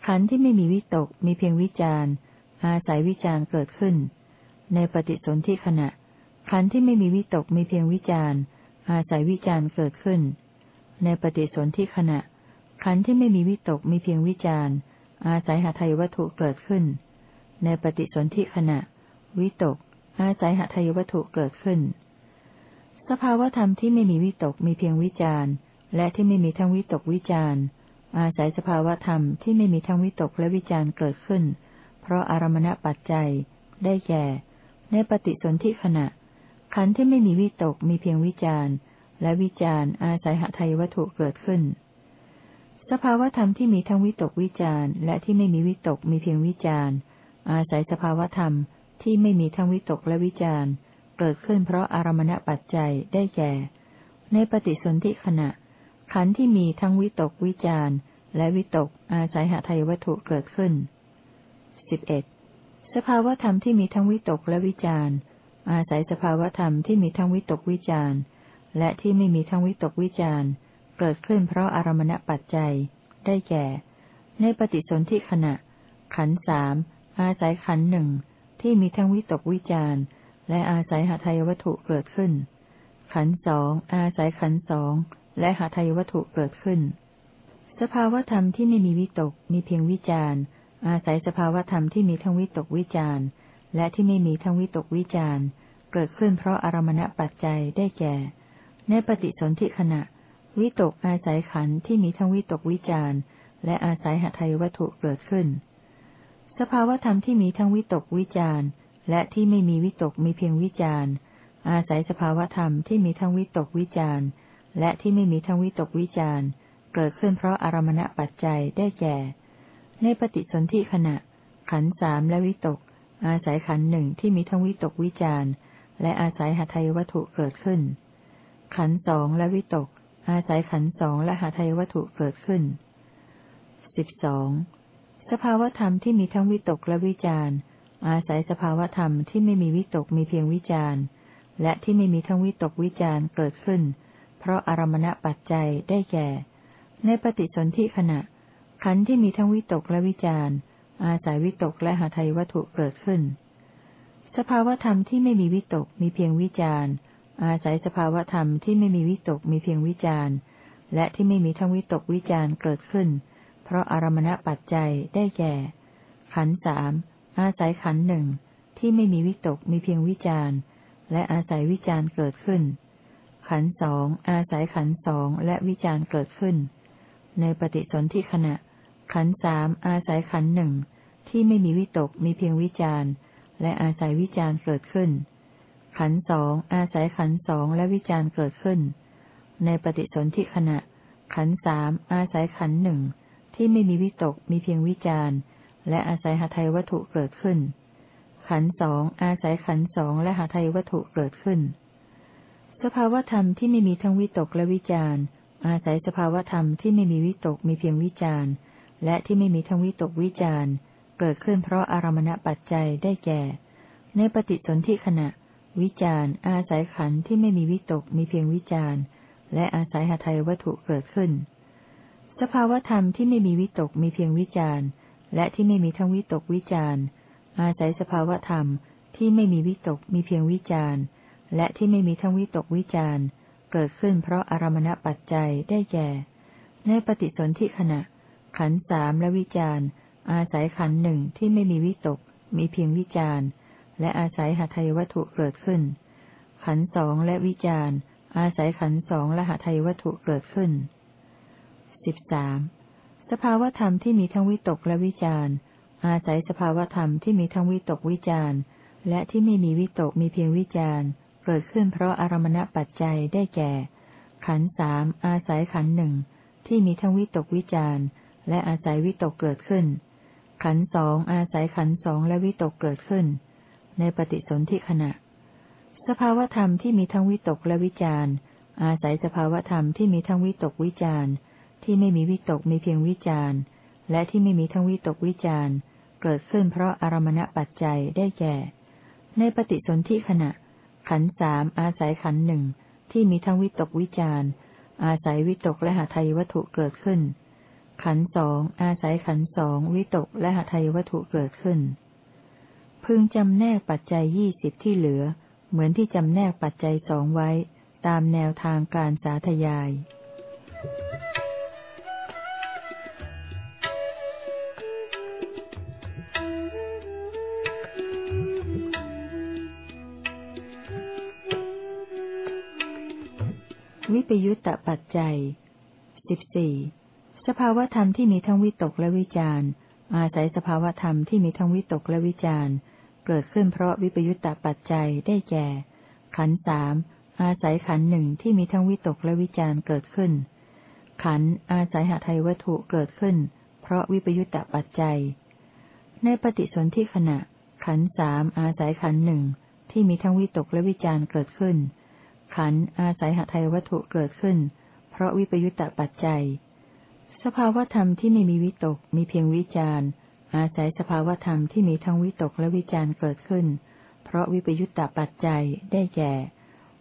ขันธ์ที่ไม่มีวิตกมีเพียงวิจารอาศัยวิจารเกิดขึ้น ในปฏิสนธิขณะ ขันธ์ที่ไม่มีวิตกมีเพียงวิจารอาศัยวิจารเกิดขึ้น ในปฏิสนธิขณะ ขันธ์ที่ไม่มีวิตกมีเพียงวิจารอาศัยหาไทยวัตถุเกิดขึ้น ในปฏิสนธิขณะ วิตก อาศัยหาไทยวัตถุเกิดขึ้น สภาวธรรมที่ไม่มีวิตกมีเพียงวิจารและที่ไม่มีทั้งวิตกวิจารอาศัยสภาวธรรมที่ไม่มีทั้งวิตกและวิจารเกิดขึ้น เพราะอารมณปัจจัย ได้แก่ ในปฏิสนธิขณะ ขันธ์ที่ไม่มีวิตกมีเพียงวิจารและวิจารอาศัยหทัยวัตถุเกิดขึ้น สภาวธรรมที่มีทั้งวิตกวิจารและที่ไม่มีวิตกมีเพียงวิจารอาศัยสภาวธรรมที่ไม่มีทั้งวิตกและวิจารเกิดขึ้นเพราะอารมณปัจจัยได้แก่ ในปฏิสนธิขณะ ขันธ์ที่มีทั้งวิตกวิจารและวิตกอาศัยหาไทยวัตถุเกิดขึ้นสิบเอ็ดสภาวธรรมที่มีทั้งวิตกและวิจาร อาศัยสภาวธรรมที่มีทั้งวิตกวิจารและที่ไม่มีทั้งวิตกวิจารเกิดขึ้นเพราะอารมณปัจจัย ได้แก่ ในปฏิสนธิขณะ ขันสามอาศัยขันหนึ่งที่มีทั้งวิตกวิจารและอาศัยหาไทยวัตถุเกิดขึ้น ขันสองอาศัยขันสองและหาทายวัตถุเกิดขึ้น สภาวธรรมที่ไม่มีวิตกมีเพียงวิจารอาศัยสภาวธรรมที่มีทั้งวิตกวิจาร และที่ไม่มีทั้งวิตกวิจารเกิดขึ้นเพราะอารมณปัจจัยได้แก่ ในปฏิสนธิขณะ วิตกอาศัยขันธ์ที่มีทั้งวิตกวิจารและอาศัยหทัยวัตถุเกิดขึ้น สภาวธรรมที่มีทั้งวิตกวิจารและที่ไม่มีวิตกมีเพียงวิจารอาศัยสภาวธรรมที่มีทั้งวิตกวิจารและที่ไม่มีทั้งวิตกวิจารเกิดขึ้นเพราะอารมณปัจจัยได้แก่ ในปฏิสนธิขณะ ขันสามและวิตก อาศัยขันหนึ่งที่มีทั้งวิตกวิจารและอาศัยหาทยวัตถุเกิดขึ้น ขันสองและวิตก อาศัยขันสองและหาทยวัตถุเกิดขึ้นสิบสองสภาวธรรมที่มีทั้งวิตกและวิจารอาศัยสภาวธรรมที่ไม่มีวิตกมีเพียงวิจารและที่ไม่มีทั้งวิตกวิจารเกิดขึ้น เพราะอารมณปัจจัยได้แก่ ในปฏิสนธิขณะ ขันธ์ที่มีทั้งวิตกและวิจาร อาศัยวิตกและหาไทยวัตถุเกิดขึ้น สภาวธรรมที่ไม่มีวิตกมีเพียงวิจารอาศัยสภาวธรรมที่ไม่มีวิตกมีเพียงวิจารและที่ไม่มีทั้งวิตกวิจารเกิดขึ้น เพราะอารมณปัจจัยได้แก่ ขันสามอาศัยขันหนึ่งที่ไม่มีวิตกมีเพียงวิจารและอาศัยวิจารเกิดขึ้น ขันสองอาศัยขันสองและวิจารเกิดขึ้น ในปฏิสนธิขณะ ขันสามอาศัยขันหนึ่งที่ไม่มีวิตกมีเพียงวิจารและอาศัยวิจารเกิดขึ้น ขันสองอาศัยขันสองและวิจารเกิดขึ้น ในปฏิสนธิขณะ ขันสามอาศัยขันหนึ่งที่ไม่มีวิตกมีเพียงวิจารและอาศัยหาไทยวัตถุเกิดขึ้น ขันสองอาศัยขันสองและหาไทยวัตถุเกิดขึ้น สภาวธรรมที่ไม่มีทั้งวิตกและวิจารอาศัยสภาวธรรมที่ไม่มีวิตกมีเพียงวิจาร และที่ไม่มีทั้งวิตกวิจารเกิดขึ้นเพราะอารมณปัจจัยได้แก่ ในปฏิสนธิขณะ วิจารอาศัยขันธ์ที่ไม่มีวิตกมีเพียงวิจารและอาศัยหทัยวัตถุเกิดขึ้น สภาวธรรมที่ไม่มีวิตกมีเพียงวิจารและที่ไม่มีทั้งวิตกวิจารอาศัยสภาวธรรมที่ไม่มีวิตกมีเพียงวิจารและที่ไม่มีทั้งวิตกวิจารเกิดขึ้นเพราะอารมณปัจจัยได้แก่ ในปฏิสนธิขณะ ขันสามและวิจารอาศัยขันหนึ่งที่ไม่มีวิตก มีเพียงวิจารและอาศัยหทายวัตถุเกิดขึ้น ขันสองและวิจารอาศัยขันสองและหทายวัตถุเกิดขึ้นสิบสามสภาวธรรมที่มีทั้งวิตกและวิจารอาศัยสภาวธรรมที่มีทั้งวิตกวิจารและที่ไม่มีวิตกมีเพียงวิจารเกิดขึ้นเพราะอารมณปัจจัยได้แก่ ขันสามอาศัยขันหนึ่งที่มีทั้งวิตกวิจาร และอาศัยวิตกเกิดขึ้น ขันสองอาศัยขันสองและวิตกเกิดขึ้น ในปฏิสนธิขณะ สภาวธรรมที่มีทั้งวิตกและวิจารอาศัยสภาวธรรมที่มีทั้งวิตกวิจารที่ไม่มีวิตกมีเพียงวิจารและที่ไม่มีทั้งวิตกวิจารเกิดขึ้นเพราะอารมณปัจจัยได้แก่ ในปฏิสนธิขณะ ขันสามอาศัยขันหนึ่งที่มีทั้งวิตกวิจารอาศัยวิตกและหาทายวัตถุเกิดขึ้น ขันสองอาศัยขันสองวิตกและหทัยวัตถุเกิดขึ้น พึงจำแนกปัจจัยยี่สิบที่เหลือ เหมือนที่จำแนกปัจจัยสองไว้ ตามแนวทางการสาธยายวิปยุตตปัจจัยสิบสี่ สภาวธรรมที่มีทั้งวิตกและวิจารอาศัยสภาวธรรมที่มีทั้งวิตกและวิจารเกิดขึ้นเพราะวิปยุตตปัจจัยได้แก่ ขันสามอาศัยขันหนึ่งที่มีทั้งวิตกและวิจารเกิดขึ้น ขันอาศัยหาไทยวัตถุเกิดขึ้น เพราะวิปยุตตปัจจัย ในปฏิสนธิขณะ ขันสามอาศัยขันหนึ่งที่มีทั้งวิตกและวิจารเกิดขึ้น ขันอาศัยหาไทยวัตถุเกิดขึ้น เพราะวิปยุตตปัจจัย สภาวธรรมที่ไม่มีวิตกมีเพียงวิจารอาศัยสภาวธรรมที่มีทั้งวิตกและวิจารเกิดขึ้น เพราะวิปยุตตปัจจัยได้แก่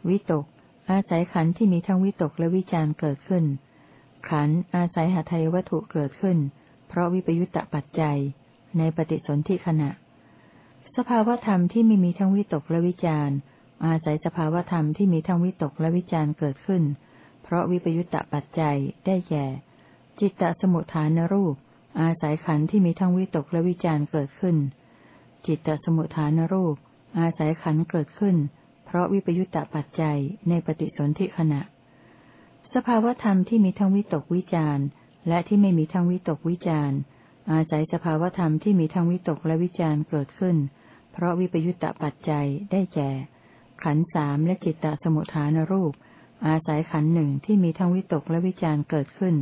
วิตก อาศัยขันที่มีทั้งวิตกและวิจารเกิดขึ้น ขันอาศัยหาไทยวัตถุเกิดขึ้น เพราะวิปยุตตปัจจัย ในปฏิสนธิขณะ สภาวธรรมที่ไม่มีทั้งวิตกและวิจารอาศัยสภาวธรรมที่มีทั้งวิตกและวิจารเกิดขึ้น เพราะวิปยุตตปัจจัยได้แก่ จิตตสมุทฐานรูป อาศัยขันที่มีทั้งวิตกและวิจารเกิดขึ้น จิตตสมุทฐานรูป อาศัยขันเกิดขึ้น เพราะวิปยุตตปัจจัยในปฏิสนธิขณะ สภาวธรรมที่มีทั้งวิตกวิจารและที่ไม่มีทั้งวิตกวิจารอาศัยสภาวธรรมที่มีทั้งวิตกและวิจารเกิดขึ้น เพราะวิปยุตตปัจจัยได้แก่ ขันสามและจิตตสมุทฐานรูปอาศัยขันหนึ่งที่มีทั้งวิตกและวิจารเกิดขึ้น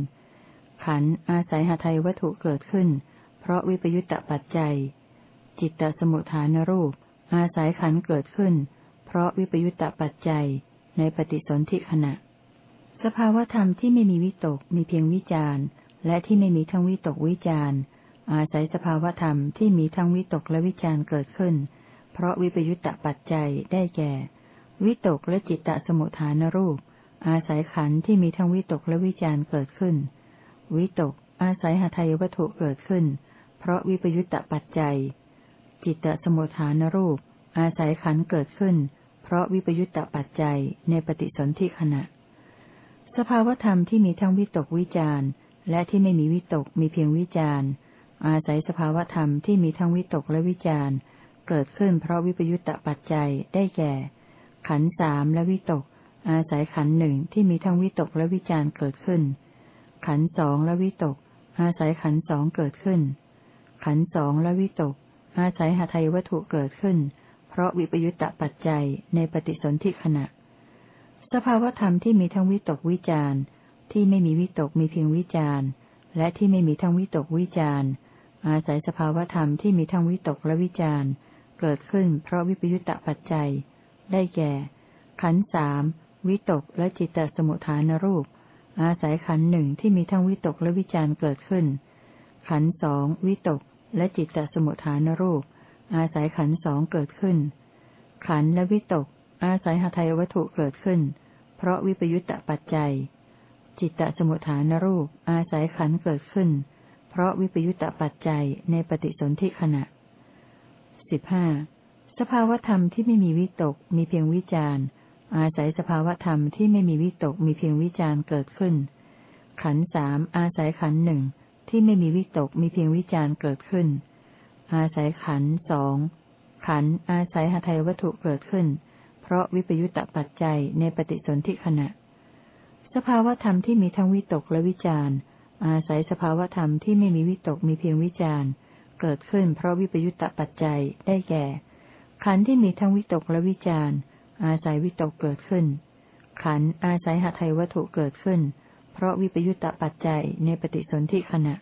ขันอาศัยหาไทยวัตถุเกิดขึ้น เพราะวิปยุตตปัจจัย จิตตสมุทฐานรูป อาศัยขันเกิดขึ้น เพราะวิปยุตตปัจจัย ในปฏิสนธิขณะ สภาวธรรมที่ไม่มีวิตกมีเพียงวิจารณ์ และที่ไม่มีทั้งวิตกวิจารณ์ อาศัยสภาวธรรมที่มีทั้งวิตกและวิจารณ์เกิดขึ้น เพราะวิปยุตตปัจจัยได้แก่ วิตกและจิตตสมุทฐานรูปอาศัยขันธ์ที่มีทั้งวิตกและวิจารณ์เกิดขึ้น วิตก อาศัยหาทายวัตถุเกิดขึ้น เพราะวิปยุตตปัจจัย จิตตสมุทฐานรูป อาศัยขันเกิดขึ้น เพราะวิปยุตตปัจจัยในปฏิสนธิขณะ สภาวธรรมที่มีทั้งวิตกวิจารและที่ไม่มีวิตกมีเพียงวิจารอาศัยสภาวธรรมที่มีทั้งวิตกและวิจารเกิดขึ้นเพราะวิปยุตตปัจจัยได้แก่ ขันสามและวิตก อาศัยขันหนึ่งที่มีทั้งวิตกและวิจารเกิดขึ้น ขันสองและวิตก อาศัยขันสองเกิดขึ้น ขันสองและวิตก อาศัยหาไทยวัตถุเกิดขึ้น เพราะวิปยุตตปัจจัยในปฏิสนธิขณะ สภาวธรรมที่มีทั้งวิตกวิจารที่ไม่มีวิตกมีเพียงวิจารและที่ไม่มีทั้งวิตกวิจารอาศัยสภาวธรรมที่มีทั้งวิตกและวิจารเกิดขึ้น เพราะวิปยุตตปัจจัย ได้แก่ ขันสามวิตกและจิตตสมุทฐานรูป อาศัยขันหนึ่งที่มีทั้งวิตกและวิจารเกิดขึ้น ขันสองวิตก และจิตตสมุทฐานรูป อาศัยขันสองเกิดขึ้น ขันและวิตก อาศัยหาไทยวัตถุเกิดขึ้น เพราะวิปยุตตปัจจัย จิตตสมุทฐานรูป อาศัยขันเกิดขึ้น เพราะวิปยุตตปัจจัยในปฏิสนธิขณะสิบห้าสภาวธรรมที่ไม่มีวิตกมีเพียงวิจาร อาศัยสภาวธรรมที่ไม่มีวิตกมีเพียงวิจารเกิดขึ้น ขันสามอาศัยขันหนึ่งที่ไม่มีวิตกมีเพียงวิจารเกิดขึ้น อาศัยขันสองขันอาศัยหาไทยวัตถุเกิดขึ้น เพราะวิปยุตตปัจจัยในปฏิสนธิขณะ สภาวธรรมที่มีทั้งวิตกและวิจารอาศัยสภาวธรรมที่ไม่มีวิตกมีเพียงวิจารเกิดขึ้นเพราะวิปยุตตปัจจัยได้แก่ ขันที่มีทั้งวิตกและวิจาร อาศัยวิตกเกิดขึ้น ขันอาศัยหาไทยวัตถุเกิดขึ้น เพราะวิปยุตตปัจจัยในปฏิสนธิขณะ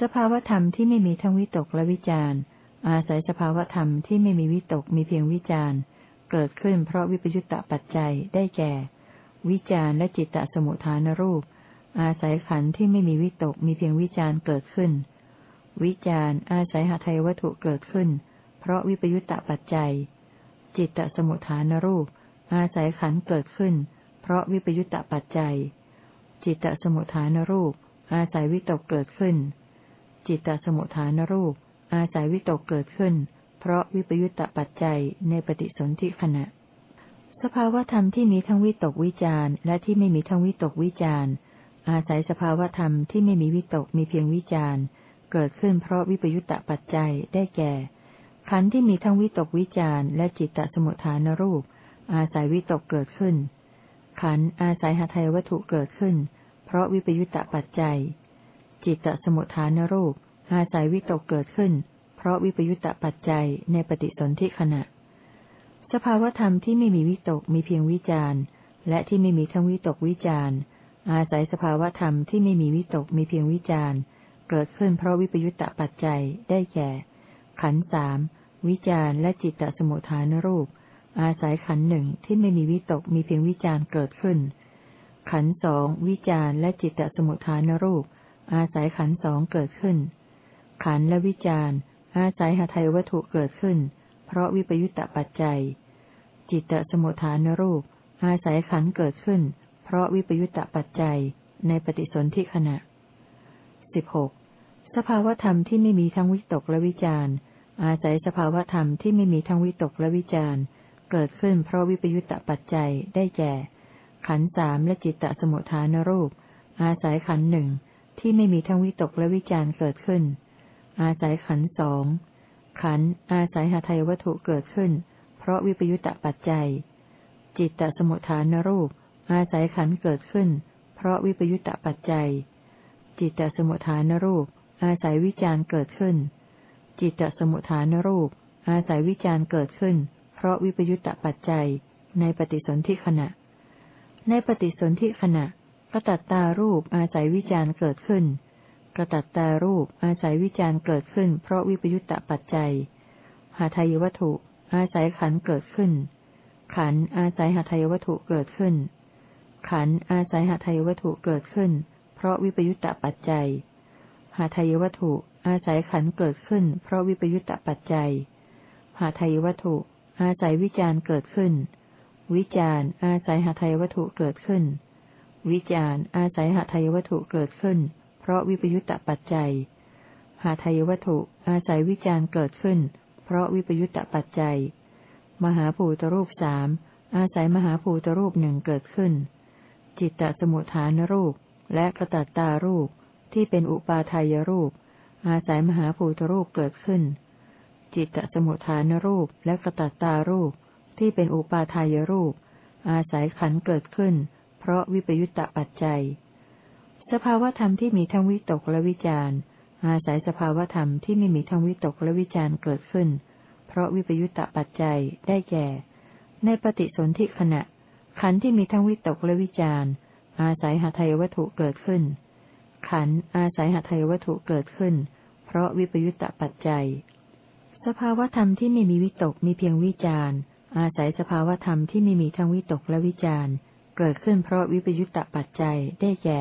สภาวธรรมที่ไม่มีทั้งวิตกและวิจารอาศัยสภาวธรรมที่ไม่มีวิตกมีเพียงวิจารเกิดขึ้นเพราะวิปยุตตปัจจัยได้แก่ วิจารและจิตตสมุทฐานรูป อาศัยขันที่ไม่มีวิตกมีเพียงวิจารเกิดขึ้น วิจารอาศัยหาไทยวัตถุเกิดขึ้น เพราะวิปยุตตปัจจัย จิตตสมุทฐานรูป อาศัยขันเกิดขึ้น เพราะวิปยุตตะปัจจัย จิตตสมุทฐานรูป อาศัยวิตกเกิดขึ้น จิตตสมุทฐานรูป อาศัยวิตกเกิดขึ้น เพราะวิปยุตตปัจจัยในปฏิสนธิขณะ สภาวธรรมที่มีทั้งวิตกวิจารและที่ไม่มีทั้งวิตกวิจารอาศัยสภาวธรรมที่ไม่มีวิตกมีเพียงวิจารเกิดขึ้นเพราะวิปยุตตปัจจัยได้แก่ ขันธ์ที่มีทั้งวิตกวิจารและจิตตสมุทฐานรูป อาศัยวิตกเกิดขึ้น ขันธ์อาศัยหทัยวัตถุเกิดขึ้น เพราะวิปยุตตปัจจัย จิตตสมุทฐานรูป อาศัยวิตกเกิดขึ้น เพราะวิปยุตตปัจจัยในปฏิสนธิขณะ สภาวธรรมที่ไม่มีวิตกมีเพียงวิจารณ์และที่ไม่มีทั้งวิตกวิจารณ์อาศัยสภาวธรรมที่ไม่มีวิตกมีเพียงวิจารณ์เกิดขึ้นเพราะวิปยุตตปัจจัยได้แก่ ขันสามวิจารและจิตตสมุทฐานรูป อาศัยขันหนึ่งที่ไม่มีวิตกมีเพียงวิจารเกิดขึ้น ขันสองวิจารและจิตตสมุทฐานรูป อาศัยขันสองเกิดขึ้น ขันและวิจารอาศัยหทัยวัตถุเกิดขึ้น เพราะวิปยุตตปัจจัย จิตตสมุทฐานรูป อาศัยขันเกิดขึ้น เพราะวิปยุตตปัจจัยในปฏิสนธิขณะสิบหกสภาวธรรมที่ไม่มีทั้งวิตกและวิจาร อาศัยสภาวธรรมที่ไม่มีทั้งวิตกและวิจารเกิดขึ้นเพราะวิปยุตตปัจจัยได้แก่ ขันสามและจิตตสมุทฐานรูป อาศัยขันหนึ่งที่ไม่มีทั้งวิตกและวิจารเกิดขึ้น อาศัยขันสองขันอาศัยหาไทยวัตถุเกิดขึ้น เพราะวิปยุตตปัจจัย จิตตสมุทฐานรูป อาศัยขันเกิดขึ้น เพราะวิปยุตตปัจจัย จิตตสมุทฐานรูป อาศัยวิจารเกิดขึ้น จิตตสมุทฐานรูป อาศัยวิจารเกิดขึ้น เพราะวิปยุตตปัจจัย ในปฏิสนธิขณะ ในปฏิสนธิขณะกระตัตตารูปอาศัยวิจารเกิดขึ้นกระตัตตารูปอาศัยวิจารเกิดขึ้น เพราะวิปยุตตปัจจัย หาทายวัตถุอาศัยขันเกิดขึ้น ขันอาศัยหาทายวัตถุเกิดขึ้น ขันอาศัยหาทายวัตถุเกิดขึ้น เพราะวิปยุตตปัจจัย หาทายวัตถุ อาศัยขันเกิดขึ้น เพราะวิปยุตตปัจจัย หาไทยวัตถุ อาศัยวิจารเกิดขึ้น วิจารอาศัยหาไทยวัตถุเกิดขึ้น วิจารอาศัยหาไทยวัตถุเกิดขึ้น เพราะวิปยุตตปัจจัย หาไทยวัตถุ อาศัยวิจารเกิดขึ้น เพราะวิปยุตตปัจจัย มหาภูตรูปสามอาศัยมหาภูตรูปหนึ่งเกิดขึ้น จิตตสมุทฐานรูปและกระตัตตารูป ที่เป็นอุปาทายรูป อาศัยมหาภูตรูปเกิดขึ้น จิตตสมุทฐานรูปและกระตัตตารูปที่เป็นอุปาทายรูป อาศัยขันเกิดขึ้น เพราะวิปยุตตปัจจัย สภาวธรรมที่มีทั้งวิตกและวิจารอาศัยสภาวธรรมที่ไม่มีทั้งวิตกและวิจารเกิดขึ้น เพราะวิปยุตตปัจจัยได้แก่ ในปฏิสนธิขณะ ขันธ์ที่มีทั้งวิตกและวิจารอาศัยหาไทยวัตถุเกิดขึ้น ขันอาศัยหาไทยวัตถุเกิดขึ้น เพราะวิปยุตตปัจจัย สภาวธรรมที่ไม่มีวิตกมีเพียงวิจารณ์ อาศัยสภาวธรรมที่ไม่มีทั้งวิตกและวิจารณ์ เกิดขึ้นเพราะวิปยุตตปัจจัยได้แก่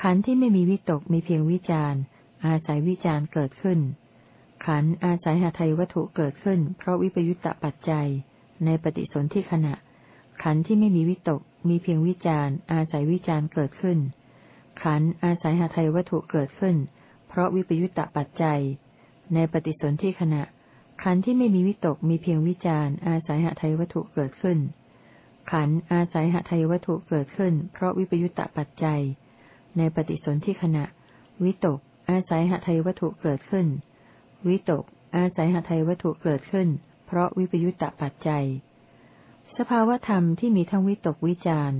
ขันธ์ที่ไม่มีวิตกมีเพียงวิจารณ์ อาศัยวิจารณ์เกิดขึ้น ขันธ์อาศัยหาไทยวัตถุเกิดขึ้น เพราะวิปยุตตปัจจัย ในปฏิสนธิขณะ ขันธ์ที่ไม่มีวิตกมีเพียงวิจารณ์ อาศัยวิจารณ์เกิดขึ้น ขันอาศัยหาไทยวัตถุเกิดขึ้น เพราะวิปยุตตะปัจจัย ในปฏิสนธิขณะ ขันที่ไม่มีวิตกมีเพียงวิจารอาศัยหะไทยวัตถุเกิดขึ้น ขันอาศัยหะไทยวัตถุเกิดขึ้น เพราะวิปยุตตะปัจจัย ในปฏิสนธิขณะ วิตก อาศัยหะไทยวัตถุเกิดขึ้น วิตก อาศัยหะไทยวัตถุเกิดขึ้น เพราะวิปยุตตะปัจจัย สภาวธรรมที่มีทั้งวิตกวิจาร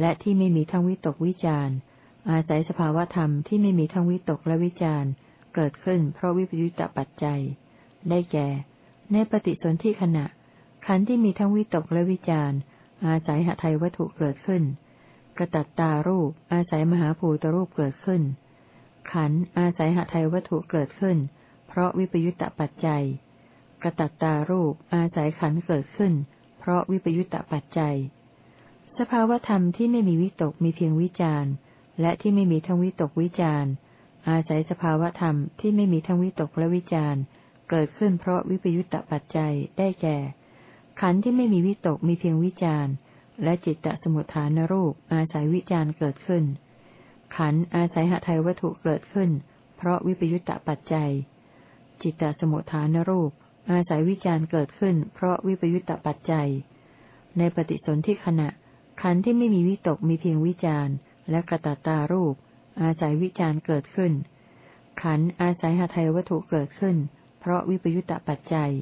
และที่ไม่มีทั้งวิตกวิจาร อาศัยสภาวธรรมที่ไม่มีทั้งวิตกและวิจารเกิดขึ้นเพราะวิปยุตตปัจจัย ได้แก่ ในปฏิสนธิขณะ ขันธ์ที่มีทั้งวิตกและวิจารอาศัยหทัยวัตถุเกิดขึ้น กระตัตตารูป อาศัยมหาภูตรูปเกิดขึ้น ขันธ์อาศัยหทัยวัตถุเกิดขึ้น เพราะวิปยุตตปัจจัย กระตัตตารูป อาศัยขันธ์เกิดขึ้น เพราะวิปยุตตปัจจัย สภาวธรรมที่ไม่มีวิตกมีเพียงวิจารณ์ และที่ไม่มีทั้งวิตกวิจารอาศัยสภาวธรรมที่ไม่มีทั้งวิตกและวิจารเกิดขึ้นเพราะวิปยุตตปัจจัยได้แก่ ขันธ์ที่ไม่มีวิตกมีเพียงวิจารและจิตตสมุทฐานรูปอาศัยวิจารเกิดขึ้น ขันธ์อาศัยหทัยวัตถุเกิดขึ้น เพราะวิปยุตตปัจจัย จิตตสมุทฐานรูป อาศัยวิจารเกิดขึ้น เพราะวิปยุตตปัจจัย ในปฏิสนธิขณะ ขันธ์ที่ไม่มีวิตกมีเพียงวิจาร และกระตัตารูป อาศัยวิจารเกิดขึ้น ขันอาศัยหาไทยวัตถุเกิดขึ้น เพราะวิปยุตตปัจจัย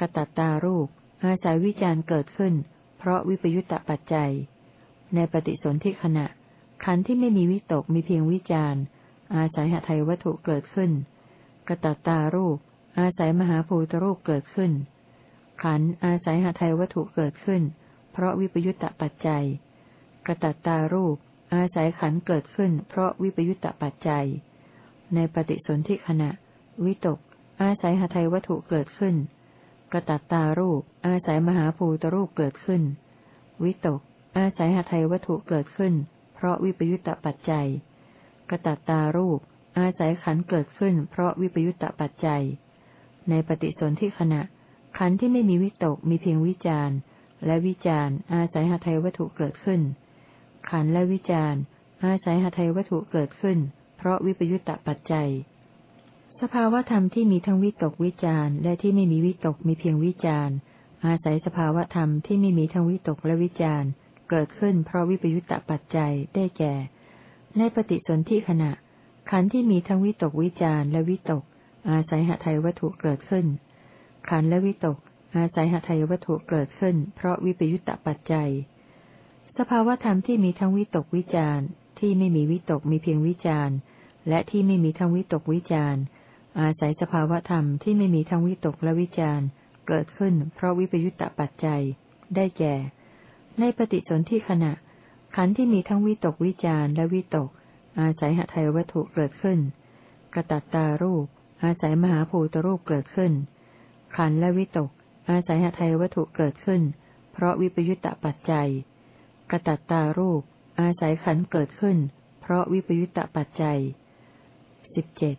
กระตัตารูป อาศัยวิจารเกิดขึ้น เพราะวิปยุตตปัจจัย ในปฏิสนธิขณะ ขันที่ไม่มีวิตกมีเพียงวิจารอาศัยหทัยวัตถุเกิดขึ้น กระตัตตารูป อาศัยมหาภูตรูปเกิดขึ้น ขันอาศัยหทัยวัตถุเกิดขึ้น เพราะวิปยุตตปัจจัย กระตัตตารูป อาศัยขันเกิดขึ้น เพราะวิปยุตตปัจจัย ในปฏิสนธิขณะ วิตก อาศัยหทัยวัตถุเกิดขึ้น กระตัตตารูป อาศัยมหาภูตรูปเกิดขึ้น วิตก อาศัยหทัยวัตถุเกิดขึ้น เพราะวิปยุตตปัจจัย กระตัตตารูป อาศัยขันเกิดขึ้น เพราะวิปยุตตปัจจัย ในปฏิสนธิขณะ ขันที่ไม่มีวิตกมีเพียงวิจารณ์และวิจารณ์อาศัยหทัยวัตถุเกิดขึ้น ขันและวิจารอาศัยหทัยวัตถุเกิดขึ้น เพราะวิปยุตตปัจจัย สภาวธรรมที่มีทั้งวิตกวิจารและที่ไม่มีวิตกมีเพียงวิจารอาศัยสภาวธรรมที่ไม่มีทั้งวิตกและวิจารเกิดขึ้นเพราะวิปยุตตปัจจัยได้แก่ ในปฏิสนธิขณะ ขันธ์ที่มีทั้งวิตกวิจารและวิตก อาศัยหทัยวัตถุเกิดขึ้น ขันธ์และวิตก อาศัยหทัยวัตถุเกิดขึ้น เพราะวิปยุตตปัจจัย สภาวธรรมที่มีทั้งวิตกวิจารที่ไม่มีวิตกมีเพียงวิจารและที่ไม่มีทั้งวิตกวิจารอาศัยสภาวธรรมที่ไม่มีทั้งวิตกและวิจารเกิดขึ้นเพราะวิปยุตตปัจจัย ได้แก่ ในปฏิสนธิขณะ ขันธ์ที่มีทั้งวิตกวิจารและวิตก อาศัยหทัยวัตถุเกิดขึ้น กระตัตตารูป อาศัยมหาภูตรูปเกิดขึ้น ขันธ์และวิตก อาศัยหทัยวัตถุเกิดขึ้น เพราะวิปยุตตปัจจัย กระตัตตารูป อาศัยขันเกิดขึ้น เพราะวิปยุตตปัจจัยสิบเจ็ด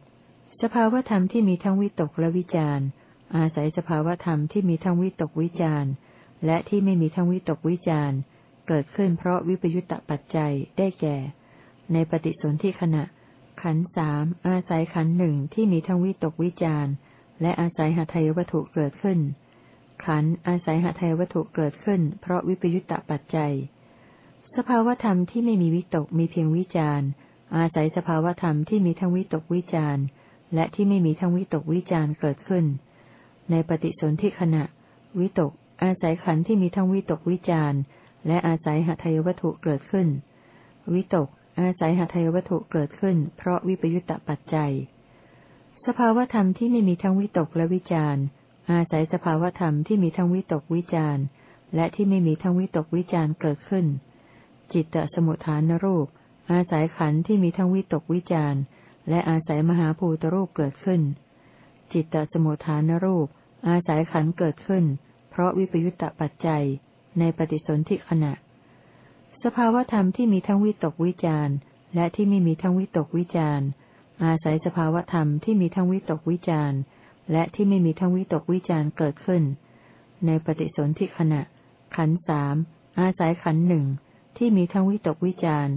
สภาวธรรมที่มีทั้งวิตกและวิจารอาศัยสภาวธรรมที่มีทั้งวิตกวิจารและที่ไม่มีทั้งวิตกวิจารเกิดขึ้นเพราะวิปยุตตปัจจัยได้แก่ ในปฏิสนธิขณะ ขันสามอาศัยขันหนึ่งที่มีทั้งวิตกวิจารและอาศัยหาทายวัตถุเกิดขึ้นขันอาศัยหาทายวัตถุเกิดขึ้น เพราะวิปยุตตปัจจัย สภาวธรรมที่ไม่มีวิตกมีเพียงวิจารอาศัยสภาวธรรมที่มีทั้งวิตกวิจารและที่ไม่มีทั้งวิตกวิจารเกิดขึ้น ในปฏิสนธิขณะ วิตก อาศัยขันธ์ที่มีทั้งวิตกวิจารและอาศัยหทัยวัตถุเกิดขึ้น วิตก อาศัยหทัยวัตถุเกิดขึ้น เพราะวิปยุตตปัจจัย สภาวธรรมที่ไม่มีทั้งวิตกและวิจารอาศัยสภาวธรรมที่มีทั้งวิตกวิจารและที่ไม่มีทั้งวิตกวิจารเกิดขึ้น จิตตสมุทฐานรูป อาศัยขันธ์ที่มีทั้งวิตกวิจารและอาศัยมหาภูตรูปเกิดขึ้น จิตตสมุทฐานรูป อาศัยขันธ์เกิดขึ้น เพราะวิปยุตตปัจจัย ในปฏิสนธิขณะ สภาวธรรมที่มีทั้งวิตกวิจารและที่ไม่มีทั้งวิตกวิจารอาศัยสภาวธรรมที่มีทั้งวิตกวิจารและที่ไม่มีทั้งวิตกวิจารเกิดขึ้น ในปฏิสนธิขณะ ขันสามอาศัยขันหนึ่ง ที่มีทั้งวิตกวิจาร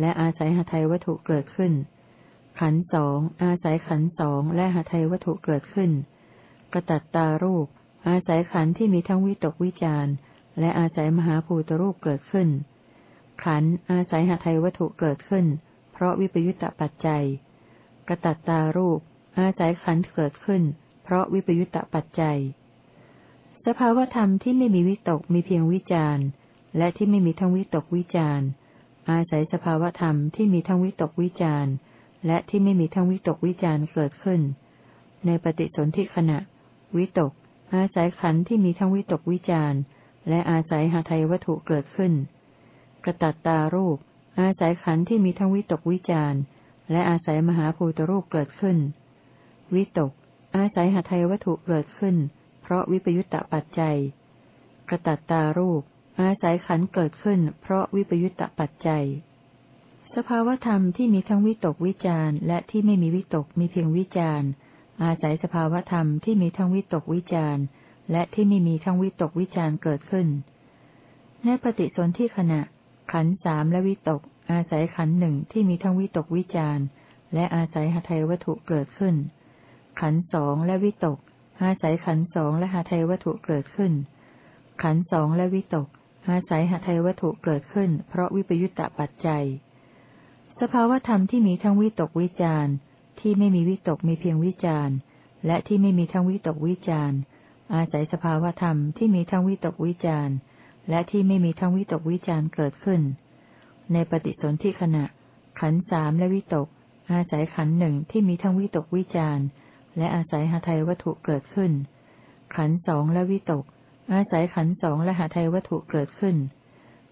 และอาศัยหทัยวัตถุเกิดขึ้น ขันสองอาศัยขันสองและหทัยวัตถุเกิดขึ้น กระตัตตารูป อาศัยขันที่มีทั้งวิตกวิจารและอาศัยมหาภูตรูปเกิดขึ้น ขันอาศัยหทัยวัตถุเกิดขึ้น เพราะวิปยุตตปัจจัย กระตัตตารูป อาศัยขันเกิดขึ้น เพราะวิปยุตตปัจจัย สภาวธรรมที่ไม่มีวิตกมีเพียงวิจารณ์ และที่ไม่มีทั้งวิตกวิจาร์อาศัยสภาวธรรมที่มีทั้งวิตกวิจาร์และที่ไม่มีทั้งวิตกวิจาร์เกิดขึ้น ในปฏิสนธิขณะ วิตก อาศัยขันที่มีทั้งวิตกวิจาร์และอาศัยหาไทยวัตถุเกิดขึ้น กระตัตตารูป อาศัยขันธ์ที่มีทั้งวิตกวิจารและอาศัยมหาภูตรูปเกิดขึ้น วิตก อาศัยหาไทยวัตถุเกิดขึ้น เพราะวิปยุตตปัจจัย กระตัตตารูป อาศัยขันเกิดขึ้น เพราะวิปยุตตปัจจัย สภาวธรรมที่มีทั้งวิตกวิจารและที่ไม่มีวิตกมีเพียงวิจารอาศัยสภาวธรรมที่มีทั้งวิตกวิจารและที่ไม่มีทั้งวิตกวิจารเกิดขึ้น ในปฏิสนธิขณะ ขันสามและวิตก อาศัยขันหนึ่งที่มีทั้งวิตกวิจารและอาศัยหทัยวัตถุเกิดขึ้น ขันสองและวิตกอาศัยขันสองและหทัยวัตถุเกิดขึ้น ขันสองและวิตก อาศัยหทัยวัตถุเกิดขึ้น เพราะวิปยุตตะปัจจัย สภาวธรรมที่มีทั้งวิตกวิจารที่ไม่มีวิตกมีเพียงวิจารและที่ไม่มีทั้งวิตกวิจารอาศัยสภาวธรรมที่มีทั้งวิตกวิจารและที่ไม่มีทั้งวิตกวิจารเกิดขึ้น ในปฏิสนธิขณะ ขันสามและวิตก อาศัยขันหนึ่งที่มีทั้งวิตกวิจารและอาศัยหาไทยวัตถุเกิดขึ้น ขันสองและวิตก อาศัยขันสองและหาไทยวัตถุเกิดขึ้น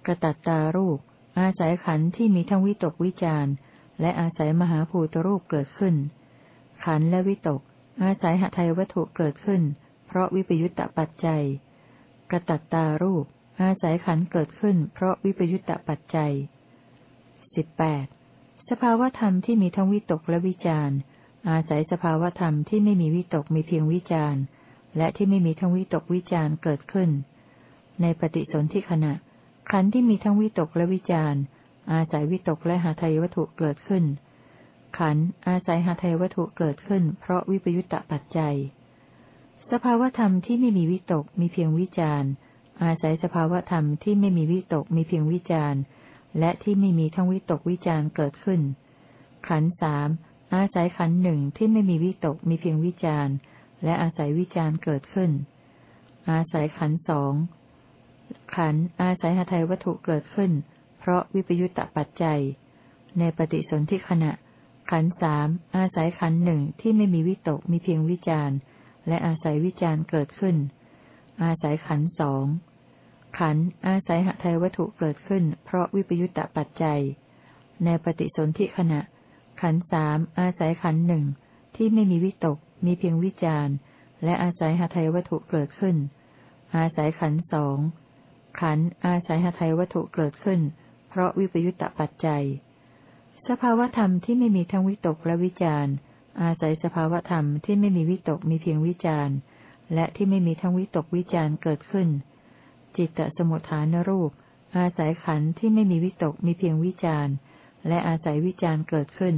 กระตัตตารูป อาศัยขันที่มีทั้งวิตกวิจารและอาศัยมหาภูตรูปเกิดขึ้น ขันและวิตก อาศัยหาไทยวัตถุเกิดขึ้น เพราะวิปยุตตปัจจัย กระตัตตารูป อาศัยขันเกิดขึ้น เพราะวิปยุตตปัจจัยสิบแปดสภาวธรรมที่มีทั้งวิตกและวิจารอาศัยสภาวธรรมที่ไม่มีวิตกมีเพียงวิจาร และที่ไม่มีทั้งวิตกวิจารเกิดขึ้น ในปฏิสนธิขณะ ขันธ์ที่มีทั้งวิตกและวิจารอาศัยวิตกและหาไทยวัตถุเกิดขึ้น ขันธ์อาศัยหาไทยวัตถุเกิดขึ้น เพราะวิปยุตตปัจจัย สภาวธรรมที่ไม่มีวิตกมีเพียงวิจารอาศัยสภาวธรรมที่ไม่มีวิตกมีเพียงวิจารและที่ไม่มีทั้งวิตกวิจารเกิดขึ้น ขันสามอาศัยขันหนึ่งที่ไม่มีวิตกมีเพียงวิจาร และอาศัยวิจารเกิดขึ้น อาศัยขันสองขันอาศัยหทัยวัตถุเกิดขึ้น เพราะวิปยุตตปัจจัย ในปฏิสนธิขณะ ขันสามอาศัยขันหนึ่งที่ไม่มีวิตกมีเพียงวิจารและอาศัยวิจารเกิดขึ้น อาศัยขันสองขันอาศัยหทัยวัตถุเกิดขึ้น เพราะวิปยุตตปัจจัย ในปฏิสนธิขณะ ขันสามอาศัยขันหนึ่งที่ไม่มีวิตก มีเพียงวิจารและอาศัยหทัยวัตถุเกิดขึ้น อาศัยขันสองขันอาศัยหทัยวัตถุเกิดขึ้น เพราะวิปยุตตปัจจัย สภาวธรรมที่ไม่มีทั้งวิตกและวิจารอาศัยสภาวธรรมที่ไม่มีวิตกมีเพียงวิจารและที่ไม่มีทั้งวิตกวิจารเกิดขึ้น จิตตสมุทฐานรูป อาศัยขันที่ไม่มีวิตกมีเพียงวิจารณ์ และอาศัยวิจารณ์เกิดขึ้น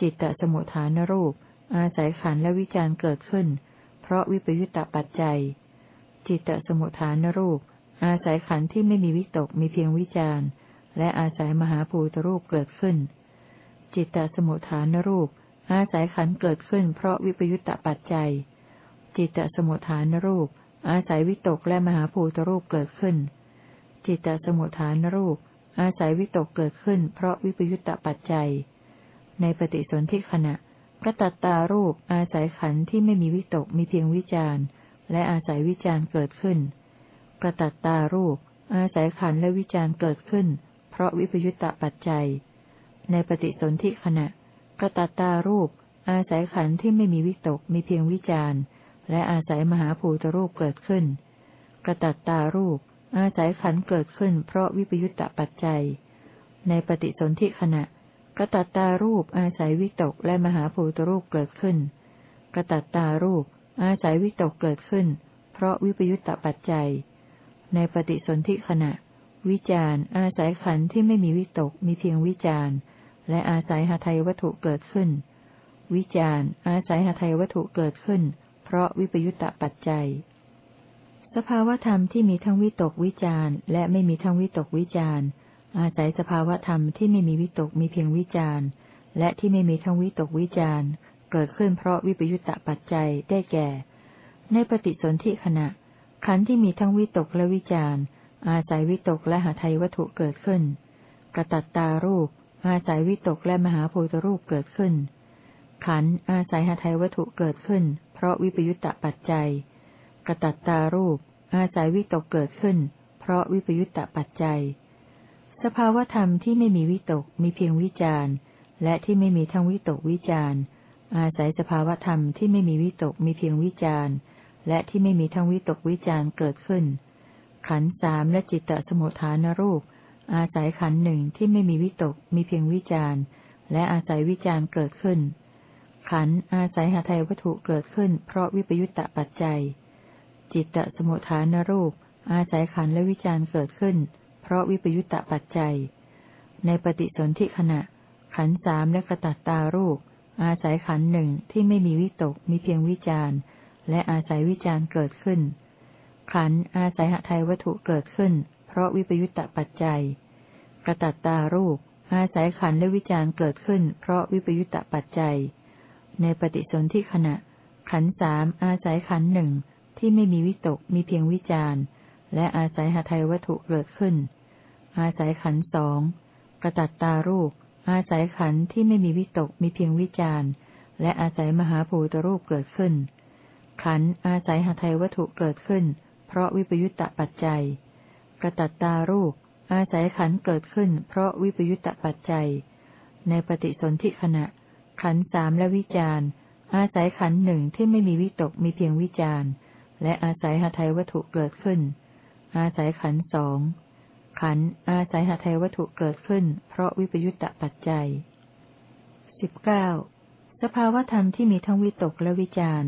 จิตตสมุทฐานรูป อาศัยขันและวิจารเกิดขึ้น เพราะวิปยุตตปัจจัย จิตตสมุทฐานรูป อาศัยขันที่ไม่มีวิตกมีเพียงวิจารและอาศัยมหาภูตรูปเกิดขึ้น จิตตสมุทฐานรูป อาศัยขันเกิดขึ้น เพราะวิปยุตตปัจจัย จิตตสมุทฐานรูป อาศัยวิตกและมหาภูตรูปเกิดขึ้น จิตตสมุทฐานรูป อาศัยวิตกเกิดขึ้น เพราะวิปยุตตปัจจัย ในปฏิสนธิขณะ พระตัตตารูปอาศัยขันธ์ที่ไม่มีวิตกมีเพียงวิจารณ์ และอาศัยวิจารณ์เกิดขึ้นกระตัตตารูป อาศัยขันธ์และวิจารณ์เกิดขึ้น เพราะวิปยุตตปัจจัย ในปฏิสนธิขณะกระตัตตารูป อาศัยขันธ์ที่ไม่มีวิตกมีเพียงวิจารณ์ และอาศัยมหาภูตรูปเกิดขึ้นกระตัตตารูป อาศัยขันเกิดขึ้น เพราะวิปยุตตปัจจัย ในปฏิสนธิขณะ กระตัตตารูปอาศัยวิตกและมหาภูตรูปเกิดขึ้น กระตัตตารูป อาศัยวิตกเกิดขึ้น เพราะวิปยุตตปัจจัย ในปฏิสนธิขณะ วิจารอาศัยขันที่ไม่มีวิตกมีเพียงวิจารและอาศัยหาไทยวัตถุเกิดขึ้น วิจารอาศัยหาไทยวัตถุเกิดขึ้น เพราะวิปยุตตปัจจัย สภาวธรรมที่มีทั้งวิตกวิจารและไม่มีทั้งวิตกวิจาร อาศัยสภาวธรรมที่ไม่มีวิตกมีเพียงวิจารและที่ไม่มีทั้งวิตกวิจารเกิดขึ้นเพราะวิปยุตตปัจจัยได้แก่ ในปฏิสนธิขณะ ขันธ์ที่มีทั้งวิตกและวิจารอาศัยวิตกและหาไทยวัตถุเกิดขึ้น กระตัตตารูป อาศัยวิตกและมหาภูตรูปเกิดขึ้น ขันธ์อาศัยหาไทยวัตถุเกิดขึ้น เพราะวิปยุตตะปัจจัย กระตัตตารูป อาศัยวิตกเกิดขึ้น เพราะวิปยุตตะปัจจัย สภาวธรรมที่ไม่มีวิตกมีเพียงวิจารณ์ และที่ไม่มีทั้งวิตกวิจารณ์อาศัยสภาวธรรมที่ไม่มีวิตกมีเพียงวิจารณ์ และที่ไม่มีทั้งวิตกวิจารณ์เกิดขึ้น ขันสามและจิตตสมุทฐานรูป อาศัยขันหนึ่งที่ไม่มีวิตกมีเพียงวิจารณ์ และอาศัยวิจารณ์เกิดขึ้น ขันอาศัยหาไทยวัตถุเกิดขึ้น เพราะวิปยุตตะปัจจัย จิตตสมุทฐานรูป อาศัยขันและวิจารเกิดขึ้น เพราะวิปยุตตะปัจจัย ในปฏิสนธิขณะ ขันสามและกระตัตตารูป อาศัยขันหนึ่งที่ไม่มีวิตกมีเพียงวิจารและอาศัยวิจารเกิดขึ้น ขันอาศัยหทัยวัตถุเกิดขึ้น เพราะวิปยุตตะปัจจัย กระตัตตารูป อาศัยขันและวิจารเกิดขึ้น เพราะวิปยุตตะปัจจัย ในปฏิสนธิขณะ ขันสามอาศัยขันหนึ่งที่ไม่มีวิตกมีเพียงวิจารและอาศัยหาไทยวัตถุเกิดขึ้น อาศัยขันสองกระตัตตารูป อาศัยขันที่ไม่มีวิตกมีเพียงวิจารณ์และอาศัยมหาภูตรูปเกิดขึ้น ขันอาศัยหทัยวัตถุเกิดขึ้น เพราะวิปยุตตปัจจัย กระตัตตารูป อาศัยขันเกิดขึ้น เพราะวิปยุตตปัจจัย ในปฏิสนธิขณะ ขันสามและวิจารณ์ อาศัยขันหนึ่งที่ไม่มีวิตกมีเพียงวิจารณ์และอาศัยหทัยวัตถุเกิดขึ้น อาศัยขันสอง ขันอาศัยหาไทยวัตถุเกิดขึ้น เพราะวิปยุตตปัจจัยสิบเก้าสภาวธรรมที่มีทั้งวิตกและวิจาร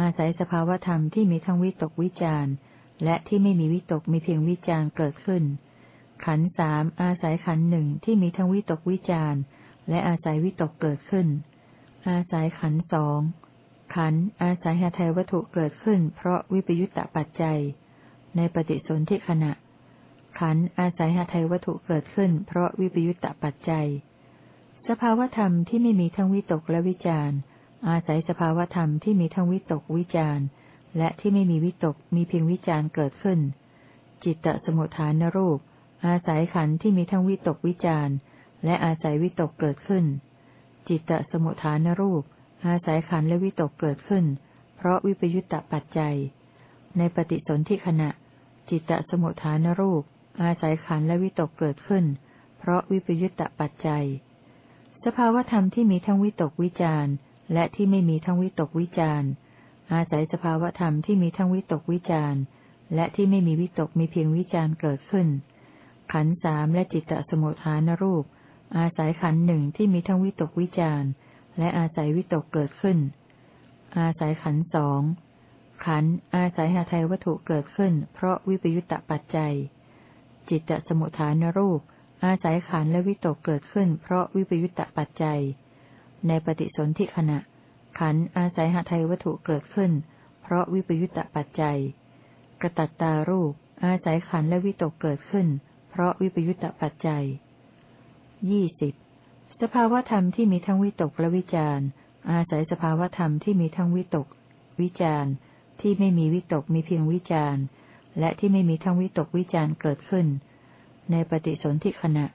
อาศัยสภาวธรรมที่มีทั้งวิตกวิจารและที่ไม่มีวิตกมีเพียงวิจารเกิดขึ้น ขันสามอาศัยขันหนึ่งที่มีทั้งวิตกวิจารและอาศัยวิตกเกิดขึ้น อาศัยขันสองขันอาศัยหาไทยวัตถุเกิดขึ้น เพราะวิปยุตตปัจจัย ในปฏิสนธิขณะ ขันอาศัยหาไทยวัตถุเกิดขึ้น เพราะวิปยุตตปัจจัย สภาวธรรมที่ไม่มีทั้งวิตกและวิจารอาศัยสภาวธรรมที่มีทั้งวิตกวิจารและที่ไม่มีวิตกมีเพียงวิจารเกิดขึ้น จิตตสมุทฐานรูป อาศัยขันที่มีทั้งวิตกวิจารและอาศัยวิตกเกิดขึ้น จิตตสมุทฐานรูป อาศัยขันและวิตกเกิดขึ้น เพราะวิปยุตตปัจจัย ในปฏิสนธิขณะ จิตตสมุทฐานรูป อาศัยขันและวิตกเกิดขึ้น เพราะวิปยุตตะปัจจัย สภาวธรรมที่มีทั้งวิตกวิจารและที่ไม่มีทั้งวิตกวิจารอาศัยสภาวธรรมที่มีทั้งวิตกวิจารและที่ไม่มีวิตกมีเพียงวิจารเกิดขึ้น ขันสามและจิตตสมุทฐานรูป อาศัยขันหนึ่งที่มีทั้งวิตกวิจารและอาศัยวิตกเกิดขึ้น อาศัยขันสองขันอาศัยหาไทยวัตถุเกิดขึ้น เพราะวิปยุตตะปัจจัย จิตตสมุทฐานรูป อาศัยขันและวิตกเกิดขึ้น เพราะวิปยุตตะปัจจัย ในปฏิสนธิขณะ ขันอาศัยหาไทยวัตถุเกิดขึ้น เพราะวิปยุตตะปัจจัย กระตัตตารูป อาศัยขันและวิตกเกิดขึ้น เพราะวิปยุตตะปัจจัยยี่สิบสภาวธรรมที่มีทั้งวิตกและวิจารอาศัยสภาวธรรมที่มีทั้งวิตก วิจารที่ไม่มีวิตกมีเพียงวิจาร และที่ไม่มีทั้งวิตกวิจารเกิดขึ้น ในปฏิสนธิขณะ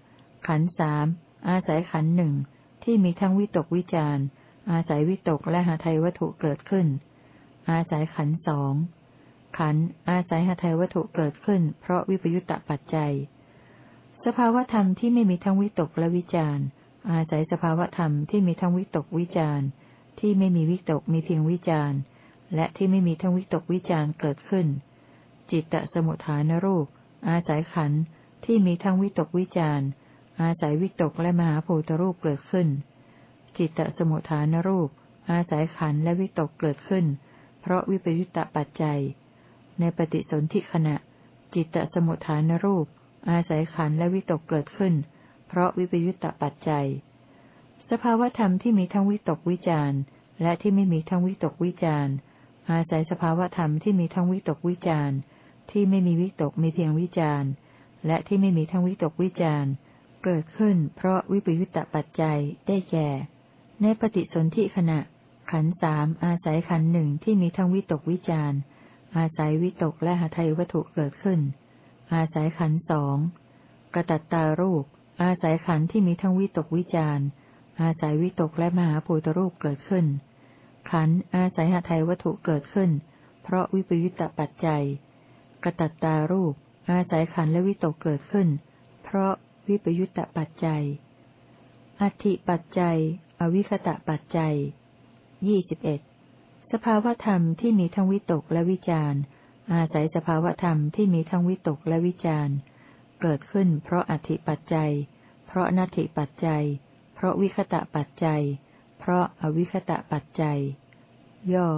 ขันสามอาศัยขันหนึ่งที่มีทั้งวิตกวิจารอาศัยวิตกและหาไทยวัตถุเกิดขึ้น อาศัยขันสองขันอาศัยหาไทยวัตถุเกิดขึ้น เพราะวิปยุตตปัจจัย สภาวธรรมที่ไม่มีทั้งวิตกและวิจารอาศัยสภาวธรรมที่มีทั้งวิตกวิจารที่ไม่มีวิตกมีเพียงวิจารและที่ไม่มีทั้งวิตกวิจารเกิดขึ้น จิตตสมุทฐานรูป อาศัยขันธ์ที่มีทั้งวิตกวิจารอาศัยวิตกและมหาภูตรูปเกิดขึ้น จิตตสมุทฐานรูป อาศัยขันธ์และวิตกเกิดขึ้น เพราะวิปยุตตปัจจัย ในปฏิสนธิขณะ จิตตสมุทฐานรูป อาศัยขันธ์และวิตกเกิดขึ้น เพราะวิปยุตตปัจจัย สภาวธรรมที่มีทั้งวิตกวิจารและที่ไม่มีทั้งวิตกวิจารอาศัยสภาวธรรมที่มีทั้งวิตกวิจาร ที่ไม่มีวิตกมีเพียงวิจารณ์ และที่ไม่มีทั้งวิตกวิจารณ์ เกิดขึ้นเพราะวิปยุตตปัจจัยได้แก่ ในปฏิสนธิขณะ ขันสามอาศัยขันหนึ่งที่มีทั้งวิตกวิจารณ์อาศัยวิตกและหาไทยวัตถุเกิดขึ้น อาศัยขันสองกระตัตตารูป อาศัยขันที่มีทั้งวิตกวิจารณ์ อาศัยวิตกและมหาภูตรูปเกิดขึ้น ขันอาศัยหาไทยวัตถุเกิดขึ้น เพราะวิปยุตตปัจจัย กระตัตตารูป อาศัยขันและวิตกเกิดขึ้น เพราะวิปยุตตปัจจัย อธิปัจจัย อวิคตะปัจจัยยี่สิบเอ็ดสภาวธรรมที่มีทั้งวิตกและวิจารอาศัยสภาวธรรมที่มีทั้งวิตกและวิจารเกิดขึ้นเพราะอธิปัจจัย เพราะนัตถิปัจจัย เพราะวิคตะปัจจัย เพราะอวิคตะปัจจัย ย่อ